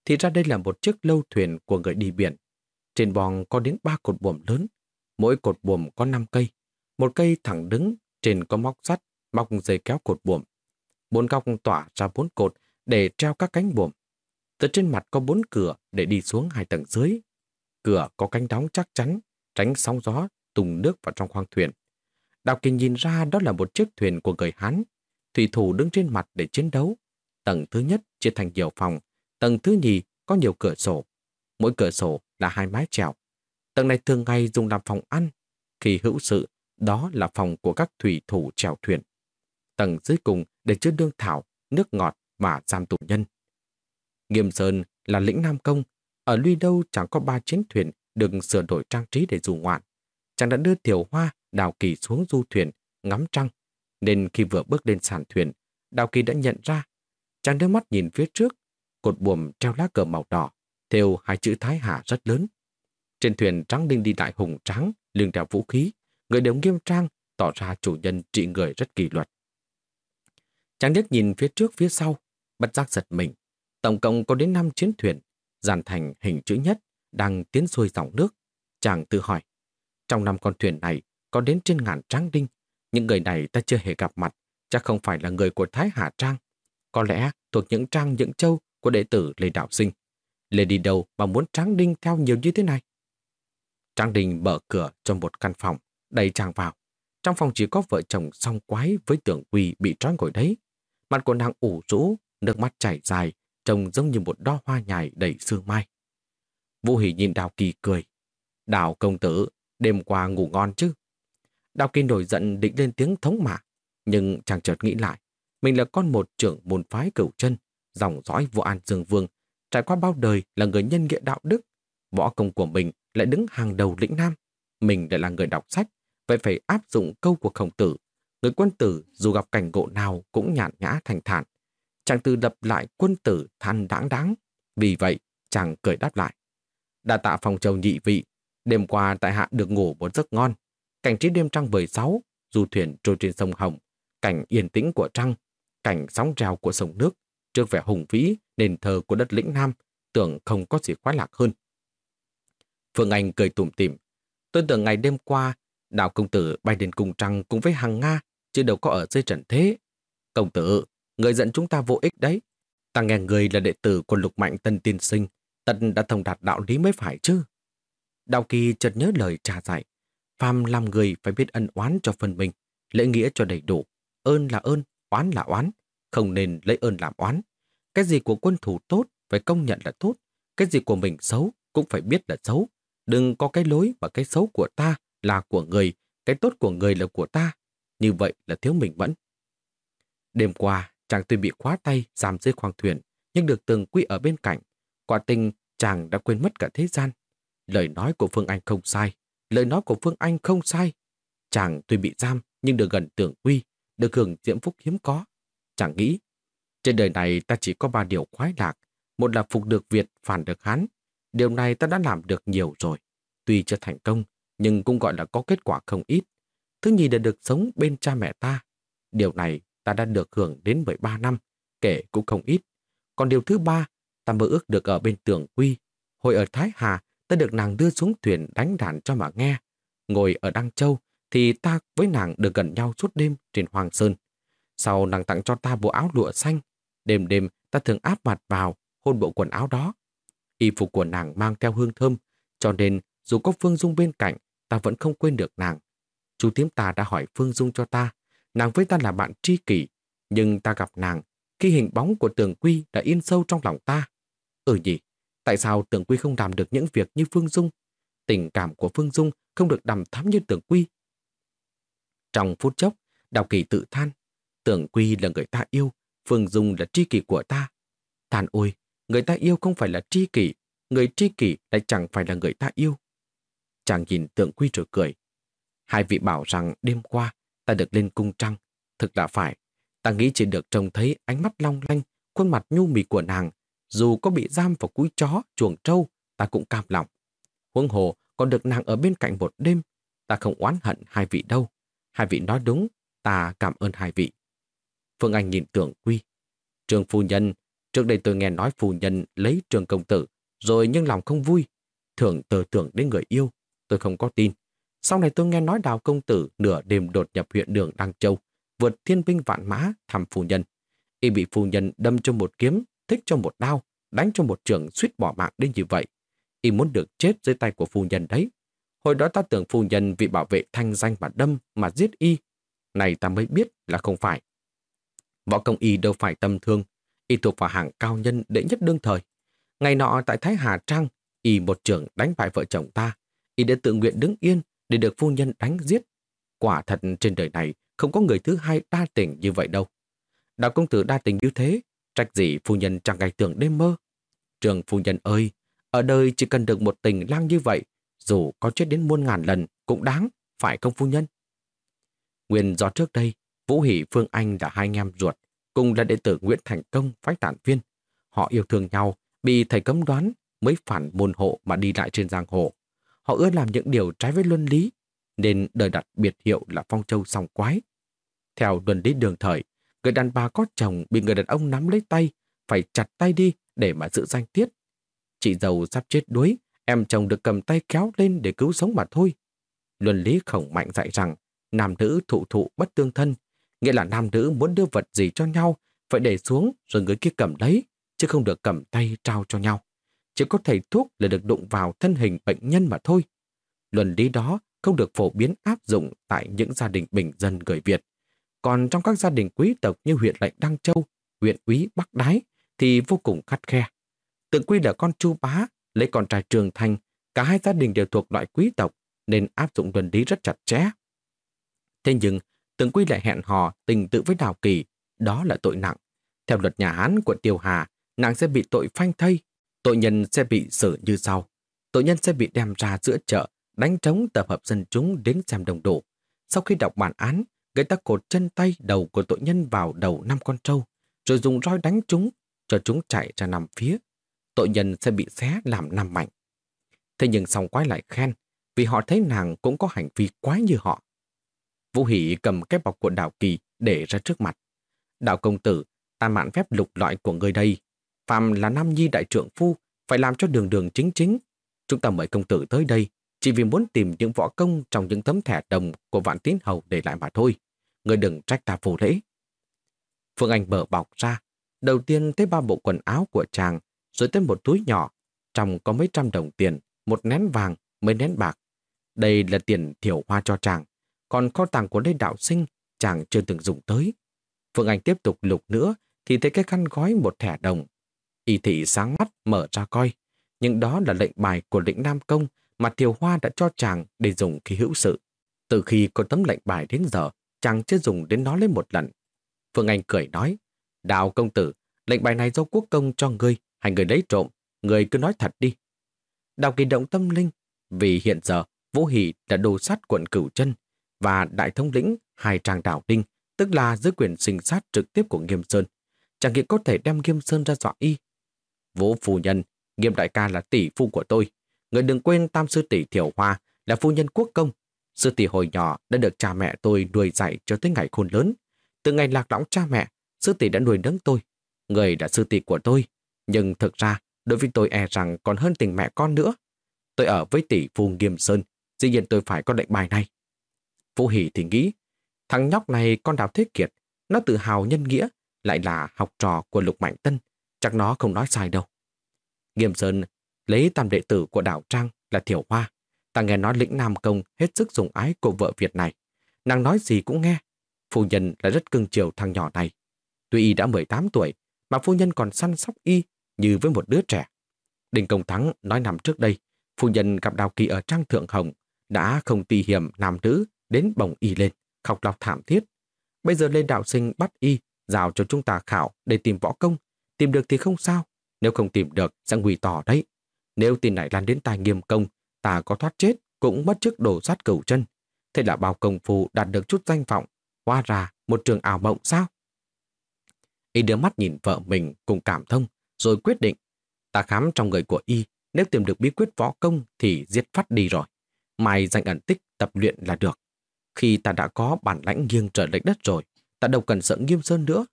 Thì ra đây là một chiếc lâu thuyền của người đi biển. Trên bong có đến ba cột buồm lớn. Mỗi cột buồm có năm cây. Một cây thẳng đứng, trên có móc sắt, móc dây kéo cột buồm bốn góc tỏa ra bốn cột để treo các cánh buồm. Từ trên mặt có bốn cửa để đi xuống hai tầng dưới. Cửa có cánh đóng chắc chắn, tránh sóng gió, tùng nước vào trong khoang thuyền. Đào Kỳ nhìn ra đó là một chiếc thuyền của người Hán. Thủy thủ đứng trên mặt để chiến đấu. Tầng thứ nhất chia thành nhiều phòng. Tầng thứ nhì có nhiều cửa sổ. Mỗi cửa sổ là hai mái chèo. Tầng này thường ngày dùng làm phòng ăn. Khi hữu sự, đó là phòng của các thủy thủ chèo thuyền. Tầng dưới cùng để chứa đương thảo, nước ngọt và giam tù nhân. Nghiêm Sơn là lĩnh Nam Công, ở Luy Đâu chẳng có ba chiến thuyền đừng sửa đổi trang trí để dù ngoạn. Chàng đã đưa Tiểu Hoa, Đào Kỳ xuống du thuyền, ngắm trăng, nên khi vừa bước lên sàn thuyền, Đào Kỳ đã nhận ra. Chàng đưa mắt nhìn phía trước, cột buồm treo lá cờ màu đỏ, theo hai chữ Thái Hà rất lớn. Trên thuyền trắng đinh đi đại hùng trắng, lưng đeo vũ khí, người đều nghiêm trang, tỏ ra chủ nhân trị người rất kỷ luật. Chàng liếc nhìn phía trước phía sau, bất giác giật mình. Tổng cộng có đến 5 chiến thuyền, dàn thành hình chữ nhất, đang tiến xuôi dòng nước. Chàng tự hỏi, trong năm con thuyền này có đến trên ngàn tráng đinh. Những người này ta chưa hề gặp mặt, chắc không phải là người của Thái Hà Trang. Có lẽ thuộc những trang những châu của đệ tử Lê Đạo Sinh. Lê đi đâu mà muốn Tráng Đinh theo nhiều như thế này? Tráng Đinh mở cửa cho một căn phòng, đẩy chàng vào. Trong phòng chỉ có vợ chồng song quái với tưởng quỳ bị trói ngồi đấy. Mặt của nàng ủ rũ, nước mắt chảy dài, trông giống như một đo hoa nhài đầy sương mai. Vũ Hỷ nhìn Đào Kỳ cười. Đào công tử, đêm qua ngủ ngon chứ? Đào Kỳ nổi giận định lên tiếng thống mạ, nhưng chàng chợt nghĩ lại. Mình là con một trưởng môn phái cửu chân, dòng dõi vua An Dương Vương, trải qua bao đời là người nhân nghĩa đạo đức. Võ công của mình lại đứng hàng đầu lĩnh Nam. Mình lại là người đọc sách, vậy phải áp dụng câu của khổng tử. Người quân tử dù gặp cảnh ngộ nào cũng nhàn nhã thành thản. Chàng từ đập lại quân tử than đáng đáng. Vì vậy, chàng cười đáp lại. Đa tạ phòng châu nhị vị, đêm qua tại hạ được ngủ một giấc ngon. Cảnh trí đêm trăng vời sáu, du thuyền trôi trên sông Hồng, cảnh yên tĩnh của trăng, cảnh sóng rào của sông nước, trước vẻ hùng vĩ, nền thờ của đất lĩnh Nam, tưởng không có gì khoái lạc hơn. Phương Anh cười tủm tỉm. Tôi tưởng ngày đêm qua, đạo công tử bay đến cùng trăng cùng với hàng Nga, chứ đâu có ở dưới trần thế. Công tử, người dẫn chúng ta vô ích đấy. Ta nghe người là đệ tử của lục mạnh tân tiên sinh, tận đã thông đạt đạo lý mới phải chứ. Đạo kỳ chợt nhớ lời trả dạy. Phàm làm người phải biết ân oán cho phần mình, lễ nghĩa cho đầy đủ. Ơn là ơn, oán là oán, không nên lấy ơn làm oán. Cái gì của quân thủ tốt phải công nhận là tốt, cái gì của mình xấu cũng phải biết là xấu. Đừng có cái lối mà cái xấu của ta là của người, cái tốt của người là của ta. Như vậy là thiếu mình vẫn. Đêm qua, chàng tuy bị khóa tay giam dưới khoang thuyền, nhưng được từng quy ở bên cạnh. Quả tình, chàng đã quên mất cả thế gian. Lời nói của Phương Anh không sai, lời nói của Phương Anh không sai. Chàng tuy bị giam, nhưng được gần tưởng quy, được hưởng diễm phúc hiếm có. Chàng nghĩ, trên đời này ta chỉ có ba điều khoái lạc. Một là phục được Việt, phản được Hán. Điều này ta đã làm được nhiều rồi. Tuy chưa thành công, nhưng cũng gọi là có kết quả không ít. Thứ nhì là được sống bên cha mẹ ta. Điều này ta đã được hưởng đến 13 năm, kể cũng không ít. Còn điều thứ ba, ta mơ ước được ở bên tường quy. Hồi ở Thái Hà, ta được nàng đưa xuống thuyền đánh đàn cho mà nghe. Ngồi ở Đăng Châu, thì ta với nàng được gần nhau suốt đêm trên Hoàng Sơn. Sau nàng tặng cho ta bộ áo lụa xanh. Đêm đêm ta thường áp mặt vào, hôn bộ quần áo đó. Y phục của nàng mang theo hương thơm, cho nên dù có Phương Dung bên cạnh, ta vẫn không quên được nàng. Chú tiếm ta đã hỏi Phương Dung cho ta, nàng với ta là bạn tri kỷ, nhưng ta gặp nàng khi hình bóng của tường quy đã in sâu trong lòng ta. Ừ nhỉ, tại sao tưởng quy không làm được những việc như Phương Dung? Tình cảm của Phương Dung không được đầm thắm như tưởng quy. Trong phút chốc, Đào Kỳ tự than, Tưởng Quy là người ta yêu, Phương Dung là tri kỷ của ta. Than ôi, người ta yêu không phải là tri kỷ, người tri kỷ lại chẳng phải là người ta yêu. Chàng nhìn tưởng Quy rồi cười. Hai vị bảo rằng đêm qua ta được lên cung trăng. Thực là phải, ta nghĩ chỉ được trông thấy ánh mắt long lanh, khuôn mặt nhu mì của nàng. Dù có bị giam vào cúi chó, chuồng trâu, ta cũng cam lòng. Huống hồ còn được nàng ở bên cạnh một đêm, ta không oán hận hai vị đâu. Hai vị nói đúng, ta cảm ơn hai vị. Phương Anh nhìn tưởng quy. Trường phu nhân, trước đây tôi nghe nói phu nhân lấy trường công tử, rồi nhưng lòng không vui. Thường tờ tưởng đến người yêu, tôi không có tin. Sau này tôi nghe nói đào công tử nửa đêm đột nhập huyện đường Đăng Châu, vượt thiên binh vạn mã thăm phu nhân. Y bị phu nhân đâm cho một kiếm, thích cho một đao, đánh cho một trường suýt bỏ mạng đến như vậy. Y muốn được chết dưới tay của phu nhân đấy. Hồi đó ta tưởng phu nhân vì bảo vệ thanh danh mà đâm mà giết Y. Này ta mới biết là không phải. Võ công y đâu phải tâm thương, y thuộc vào hạng cao nhân đệ nhất đương thời. Ngày nọ tại Thái Hà Trang, y một trưởng đánh bại vợ chồng ta, y đã tự nguyện đứng yên để được phu nhân đánh giết. Quả thật trên đời này không có người thứ hai đa tình như vậy đâu. Đạo công tử đa tình như thế, trách gì phu nhân chẳng ngày tưởng đêm mơ. Trường phu nhân ơi, ở đời chỉ cần được một tình lang như vậy, dù có chết đến muôn ngàn lần cũng đáng, phải không phu nhân? Nguyên do trước đây, Vũ Hỷ Phương Anh là hai anh em ruột, cùng là đệ tử Nguyễn Thành Công phái tản viên. Họ yêu thương nhau, bị thầy cấm đoán mới phản môn hộ mà đi lại trên giang hồ. Họ ưa làm những điều trái với luân lý, nên đời đặt biệt hiệu là Phong Châu song quái. Theo luân lý đường thời, người đàn bà có chồng bị người đàn ông nắm lấy tay, phải chặt tay đi để mà giữ danh tiết. Chị giàu sắp chết đuối, em chồng được cầm tay kéo lên để cứu sống mà thôi. Luân lý khổng mạnh dạy rằng, nam nữ thụ thụ bất tương thân, Nghĩa là nam nữ muốn đưa vật gì cho nhau, phải để xuống rồi người kia cầm lấy, chứ không được cầm tay trao cho nhau. Chỉ có thầy thuốc là được đụng vào thân hình bệnh nhân mà thôi. luân lý đó không được phổ biến áp dụng tại những gia đình bình dân người Việt. Còn trong các gia đình quý tộc như huyện lệnh Đăng Châu, huyện úy Bắc Đái thì vô cùng khắt khe. Tượng quy là con chu bá, lấy con trai trường thành, cả hai gia đình đều thuộc loại quý tộc nên áp dụng luân lý rất chặt chẽ. Thế nhưng, tượng quy lại hẹn hò tình tự với Đào Kỳ, đó là tội nặng. Theo luật nhà Hán của Tiêu Hà, nàng sẽ bị tội phanh thây, tội nhân sẽ bị xử như sau. Tội nhân sẽ bị đem ra giữa chợ, đánh trống tập hợp dân chúng đến xem đồng độ. Sau khi đọc bản án, người ta cột chân tay đầu của tội nhân vào đầu năm con trâu, rồi dùng roi đánh chúng, cho chúng chạy ra nằm phía. Tội nhân sẽ bị xé làm năm mảnh. Thế nhưng song quái lại khen, vì họ thấy nàng cũng có hành vi quái như họ. Vũ Hỷ cầm cái bọc của Đào Kỳ để ra trước mặt. Đạo công tử, ta mạn phép lục loại của người đây. Phạm là nam nhi đại trượng phu, phải làm cho đường đường chính chính. Chúng ta mời công tử tới đây, chỉ vì muốn tìm những võ công trong những tấm thẻ đồng của vạn tín hầu để lại mà thôi. Người đừng trách ta vô lễ. Phương Anh mở bọc ra. Đầu tiên thấy ba bộ quần áo của chàng, rồi tới một túi nhỏ. Trong có mấy trăm đồng tiền, một nén vàng, mấy nén bạc. Đây là tiền thiểu hoa cho chàng. Còn kho tàng của Lê Đạo Sinh, chàng chưa từng dùng tới. Phương Anh tiếp tục lục nữa, thì thấy cái khăn gói một thẻ đồng. Y thị sáng mắt mở ra coi. Nhưng đó là lệnh bài của lĩnh Nam Công mà Thiều Hoa đã cho chàng để dùng khi hữu sự. Từ khi có tấm lệnh bài đến giờ, chàng chưa dùng đến nó lên một lần. Phương Anh cười nói, Đào công tử, lệnh bài này do quốc công cho ngươi, hay người lấy trộm, người cứ nói thật đi. Đào kỳ động tâm linh, vì hiện giờ Vũ Hỷ là đồ sát quận Cửu chân và đại thống lĩnh hai tràng đảo đinh, tức là dưới quyền sinh sát trực tiếp của Nghiêm Sơn. Chẳng nghĩ có thể đem Nghiêm Sơn ra dọa y. Vũ phu nhân, Nghiêm đại ca là tỷ phu của tôi. Người đừng quên tam sư tỷ Thiểu Hoa là phu nhân quốc công. Sư tỷ hồi nhỏ đã được cha mẹ tôi nuôi dạy cho tới ngày khôn lớn. Từ ngày lạc lõng cha mẹ, sư tỷ đã nuôi nấng tôi. Người đã sư tỷ của tôi. Nhưng thực ra, đối với tôi e rằng còn hơn tình mẹ con nữa. Tôi ở với tỷ phu Nghiêm Sơn, dĩ nhiên tôi phải có lệnh bài này. Vũ Hỷ thì nghĩ, thằng nhóc này con đào thế kiệt, nó tự hào nhân nghĩa, lại là học trò của Lục Mạnh Tân, chắc nó không nói sai đâu. Nghiêm Sơn lấy tam đệ tử của đảo Trang là Thiểu Hoa. Ta nghe nói lĩnh Nam Công hết sức dùng ái của vợ Việt này. Nàng nói gì cũng nghe. Phu nhân là rất cưng chiều thằng nhỏ này. Tuy y đã 18 tuổi, mà phu nhân còn săn sóc y như với một đứa trẻ. đình Công Thắng nói năm trước đây, phu nhân gặp Đào Kỳ ở Trang Thượng Hồng, đã không tì hiểm nam nữ đến bồng y lên, khóc lóc thảm thiết. Bây giờ lên đạo sinh bắt y, rào cho chúng ta khảo để tìm võ công. Tìm được thì không sao, nếu không tìm được sẽ nguy tỏ đấy. Nếu tin này lan đến tai nghiêm công, ta có thoát chết cũng mất chức đổ sát cửu chân. Thế là bao công phu đạt được chút danh vọng, hoa ra một trường ảo mộng sao? Y đưa mắt nhìn vợ mình cùng cảm thông, rồi quyết định. Ta khám trong người của Y, nếu tìm được bí quyết võ công thì giết phát đi rồi. Mai danh ẩn tích tập luyện là được. Khi ta đã có bản lãnh nghiêng trở lệch đất rồi, ta đâu cần sợ nghiêm sơn nữa.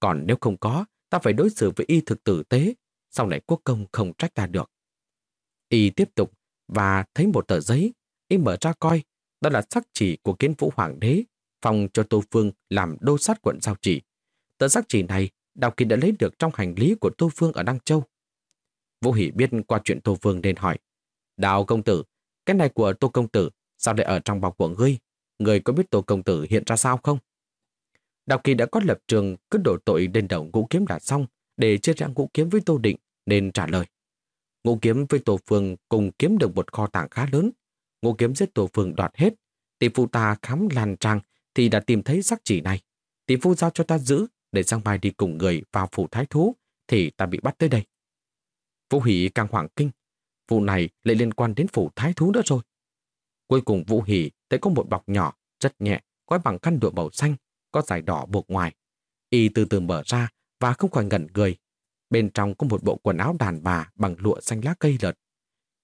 Còn nếu không có, ta phải đối xử với y thực tử tế, sau này quốc công không trách ta được. Y tiếp tục và thấy một tờ giấy, y mở ra coi, đó là sắc chỉ của kiến vũ hoàng đế, phòng cho Tô Phương làm đô sát quận giao chỉ. Tờ sắc chỉ này, Đào Kỳ đã lấy được trong hành lý của Tô Phương ở Đăng Châu. Vũ Hỷ biết qua chuyện Tô Phương nên hỏi, Đào công tử, cái này của Tô công tử, sao lại ở trong bọc của ngươi? người có biết Tô công tử hiện ra sao không? Đào Kỳ đã có lập trường cứ đổ tội lên đầu ngũ kiếm đã xong để chia ra ngũ kiếm với Tô Định nên trả lời. Ngô kiếm với tổ Phương cùng kiếm được một kho tàng khá lớn. Ngô kiếm giết tổ Phương đoạt hết. Tỷ phu ta khám lan trang thì đã tìm thấy sắc chỉ này. Tỷ phu giao cho ta giữ để sang mai đi cùng người vào phủ thái thú thì ta bị bắt tới đây. Vũ Hỷ càng hoảng kinh. Vụ này lại liên quan đến phủ thái thú nữa rồi. Cuối cùng Vũ Hỷ thấy có một bọc nhỏ, rất nhẹ, gói bằng khăn lụa màu xanh, có dải đỏ buộc ngoài. Y từ từ mở ra và không khỏi ngẩn người. Bên trong có một bộ quần áo đàn bà bằng lụa xanh lá cây lợt.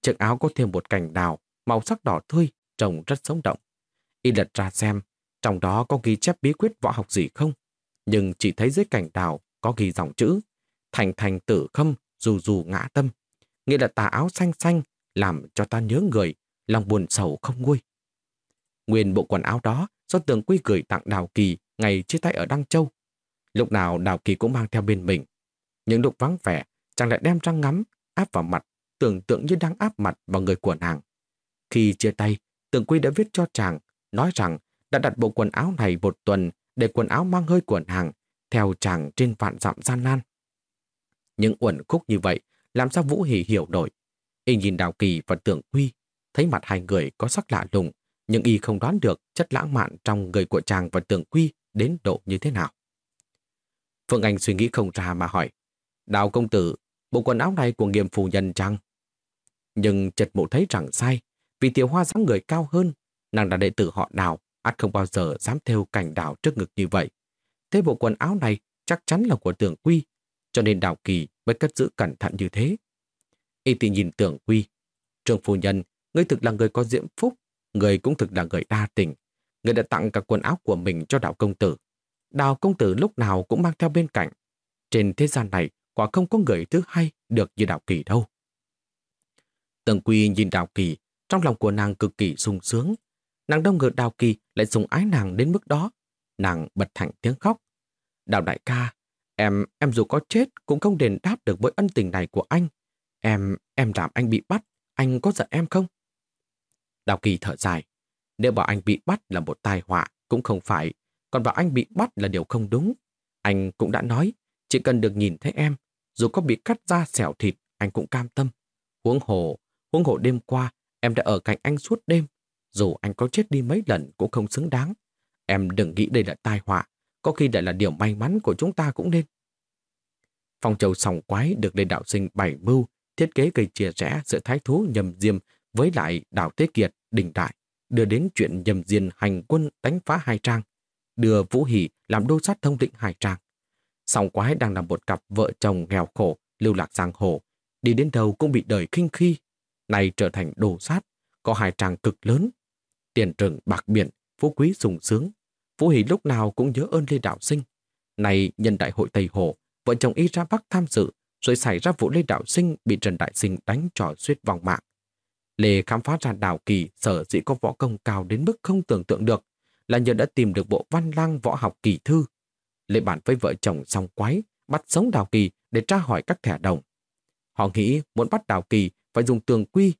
Chiếc áo có thêm một cành đào, màu sắc đỏ tươi, trông rất sống động. Y lật ra xem, trong đó có ghi chép bí quyết võ học gì không? Nhưng chỉ thấy dưới cành đào có ghi dòng chữ Thành thành tử khâm, dù dù ngã tâm. Nghĩa là tà áo xanh xanh, làm cho ta nhớ người, lòng buồn sầu không nguôi. Nguyên bộ quần áo đó do tường quy gửi tặng Đào Kỳ ngày chia tay ở Đăng Châu. Lúc nào Đào Kỳ cũng mang theo bên mình. Những lúc vắng vẻ, chàng lại đem răng ngắm, áp vào mặt, tưởng tượng như đang áp mặt vào người của nàng. Khi chia tay, tường quy đã viết cho chàng, nói rằng đã đặt bộ quần áo này một tuần để quần áo mang hơi quần hàng, theo chàng trên vạn dặm gian nan. Những uẩn khúc như vậy, làm sao Vũ Hỷ hiểu nổi. Y nhìn Đào Kỳ và Tưởng Quy, thấy mặt hai người có sắc lạ lùng, nhưng Y không đoán được chất lãng mạn trong người của chàng và Tưởng Quy đến độ như thế nào. Phương Anh suy nghĩ không ra mà hỏi, Đào công tử, bộ quần áo này của nghiêm phù nhân chăng? Nhưng trật mụ thấy rằng sai, vì tiểu hoa dáng người cao hơn, nàng là đệ tử họ đào, ắt không bao giờ dám theo cảnh đào trước ngực như vậy. Thế bộ quần áo này chắc chắn là của tưởng quy, cho nên đào kỳ mới cất giữ cẩn thận như thế. Y tị nhìn tưởng quy, trường phu nhân, ngươi thực là người có diễm phúc, người cũng thực là người đa tình. Người đã tặng cả quần áo của mình cho đạo công tử. Đào công tử lúc nào cũng mang theo bên cạnh. Trên thế gian này, quả không có người thứ hai được như đạo kỳ đâu. Tường Quy nhìn Đào Kỳ, trong lòng của nàng cực kỳ sung sướng. Nàng đông ngờ Đào Kỳ lại dùng ái nàng đến mức đó. Nàng bật thành tiếng khóc. Đào đại ca, em, em dù có chết cũng không đền đáp được với ân tình này của anh. Em, em làm anh bị bắt, anh có giận em không? Đào Kỳ thở dài. Nếu bảo anh bị bắt là một tai họa, cũng không phải. Còn bảo anh bị bắt là điều không đúng. Anh cũng đã nói, chỉ cần được nhìn thấy em, dù có bị cắt da xẻo thịt, anh cũng cam tâm. Huống hồ, Huống hồ đêm qua, em đã ở cạnh anh suốt đêm. Dù anh có chết đi mấy lần cũng không xứng đáng. Em đừng nghĩ đây là tai họa, có khi lại là điều may mắn của chúng ta cũng nên. Phong châu sòng quái được lên đạo sinh bảy mưu, thiết kế gây chia rẽ giữa thái thú nhầm diêm với lại đảo Tế Kiệt, đình đại, đưa đến chuyện nhầm diên hành quân đánh phá hai trang, đưa Vũ Hỷ làm đô sát thông định hai trang. Song quái đang là một cặp vợ chồng nghèo khổ, lưu lạc giang hồ, đi đến đâu cũng bị đời khinh khi, này trở thành đồ sát, có hai trang cực lớn. Tiền rừng bạc biển, phú quý sùng sướng. Phú Hỷ lúc nào cũng nhớ ơn Lê Đạo Sinh. Này nhân đại hội Tây Hồ, vợ chồng y ra Bắc tham dự, rồi xảy ra vụ Lê Đạo Sinh bị Trần Đại Sinh đánh trò suýt vòng mạng. Lê khám phá ra Đào Kỳ sở dĩ có võ công cao đến mức không tưởng tượng được, là nhờ đã tìm được bộ văn lang võ học kỳ thư. Lệ bản với vợ chồng xong quái, bắt sống Đào Kỳ để tra hỏi các thẻ đồng. Họ nghĩ muốn bắt Đào Kỳ phải dùng tường quy.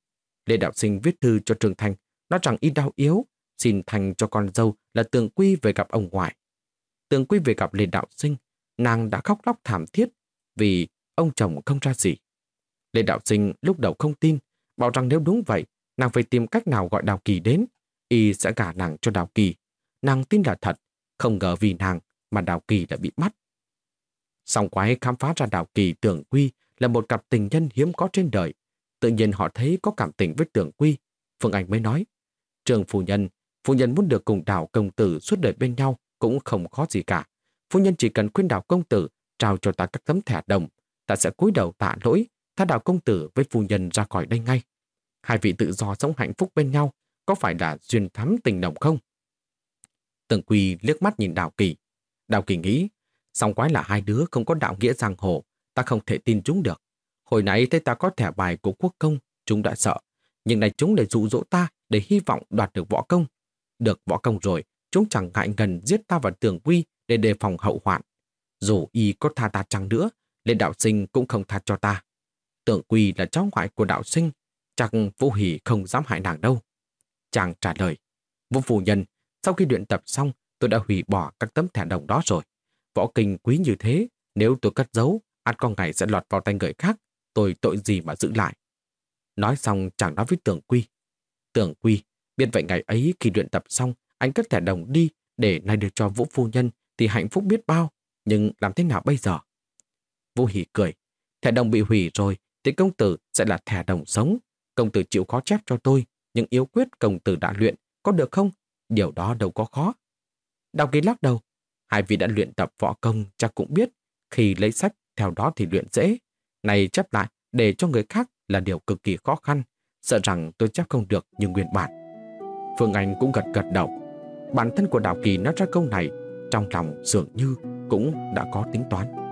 Lê Đạo Sinh viết thư cho Trường Thành, nói rằng y đau yếu, xin thành cho con dâu là tường quy về gặp ông ngoại. Tường quy về gặp Lê Đạo Sinh, nàng đã khóc lóc thảm thiết vì ông chồng không ra gì. Lê Đạo Sinh lúc đầu không tin, bảo rằng nếu đúng vậy, nàng phải tìm cách nào gọi Đào Kỳ đến, y sẽ gả nàng cho Đào Kỳ. Nàng tin là thật, không ngờ vì nàng mà Đào Kỳ đã bị bắt. Song quái khám phá ra Đào Kỳ tưởng quy là một cặp tình nhân hiếm có trên đời, Tự nhiên họ thấy có cảm tình với tưởng quy. Phương Anh mới nói, trường phu nhân, phu nhân muốn được cùng đào công tử suốt đời bên nhau cũng không khó gì cả. Phu nhân chỉ cần khuyên đào công tử trao cho ta các tấm thẻ đồng, ta sẽ cúi đầu tạ lỗi, tha đào công tử với phu nhân ra khỏi đây ngay. Hai vị tự do sống hạnh phúc bên nhau, có phải là duyên thắm tình đồng không? Tường Quy liếc mắt nhìn Đào Kỳ. Đào Kỳ nghĩ, song quái là hai đứa không có đạo nghĩa giang hồ, ta không thể tin chúng được. Hồi nãy thấy ta có thẻ bài của quốc công, chúng đã sợ. Nhưng này chúng để dụ dỗ ta để hy vọng đoạt được võ công. Được võ công rồi, chúng chẳng ngại ngần giết ta vào tường quy để đề phòng hậu hoạn. Dù y có tha ta chăng nữa, lên đạo sinh cũng không tha cho ta. Tưởng quy là cháu ngoại của đạo sinh, chắc Vũ Hỷ không dám hại nàng đâu. Chàng trả lời, Vũ phụ Nhân, sau khi luyện tập xong, tôi đã hủy bỏ các tấm thẻ đồng đó rồi. Võ kinh quý như thế, nếu tôi cất giấu, ăn con ngày sẽ lọt vào tay người khác, tôi tội gì mà giữ lại. Nói xong chàng nói với tưởng quy. Tưởng quy, biết vậy ngày ấy khi luyện tập xong, anh cất thẻ đồng đi để nay được cho Vũ Phu Nhân thì hạnh phúc biết bao, nhưng làm thế nào bây giờ? Vũ Hỷ cười, thẻ đồng bị hủy rồi thì công tử sẽ là thẻ đồng sống. Công tử chịu khó chép cho tôi, nhưng yếu quyết công tử đã luyện, có được không? Điều đó đâu có khó. Đào ký lắc đầu, hai vị đã luyện tập võ công chắc cũng biết, khi lấy sách theo đó thì luyện dễ, này chép lại để cho người khác là điều cực kỳ khó khăn, sợ rằng tôi chép không được như nguyên bản. Phương Anh cũng gật gật đầu. Bản thân của Đạo Kỳ nói ra câu này, trong lòng dường như cũng đã có tính toán.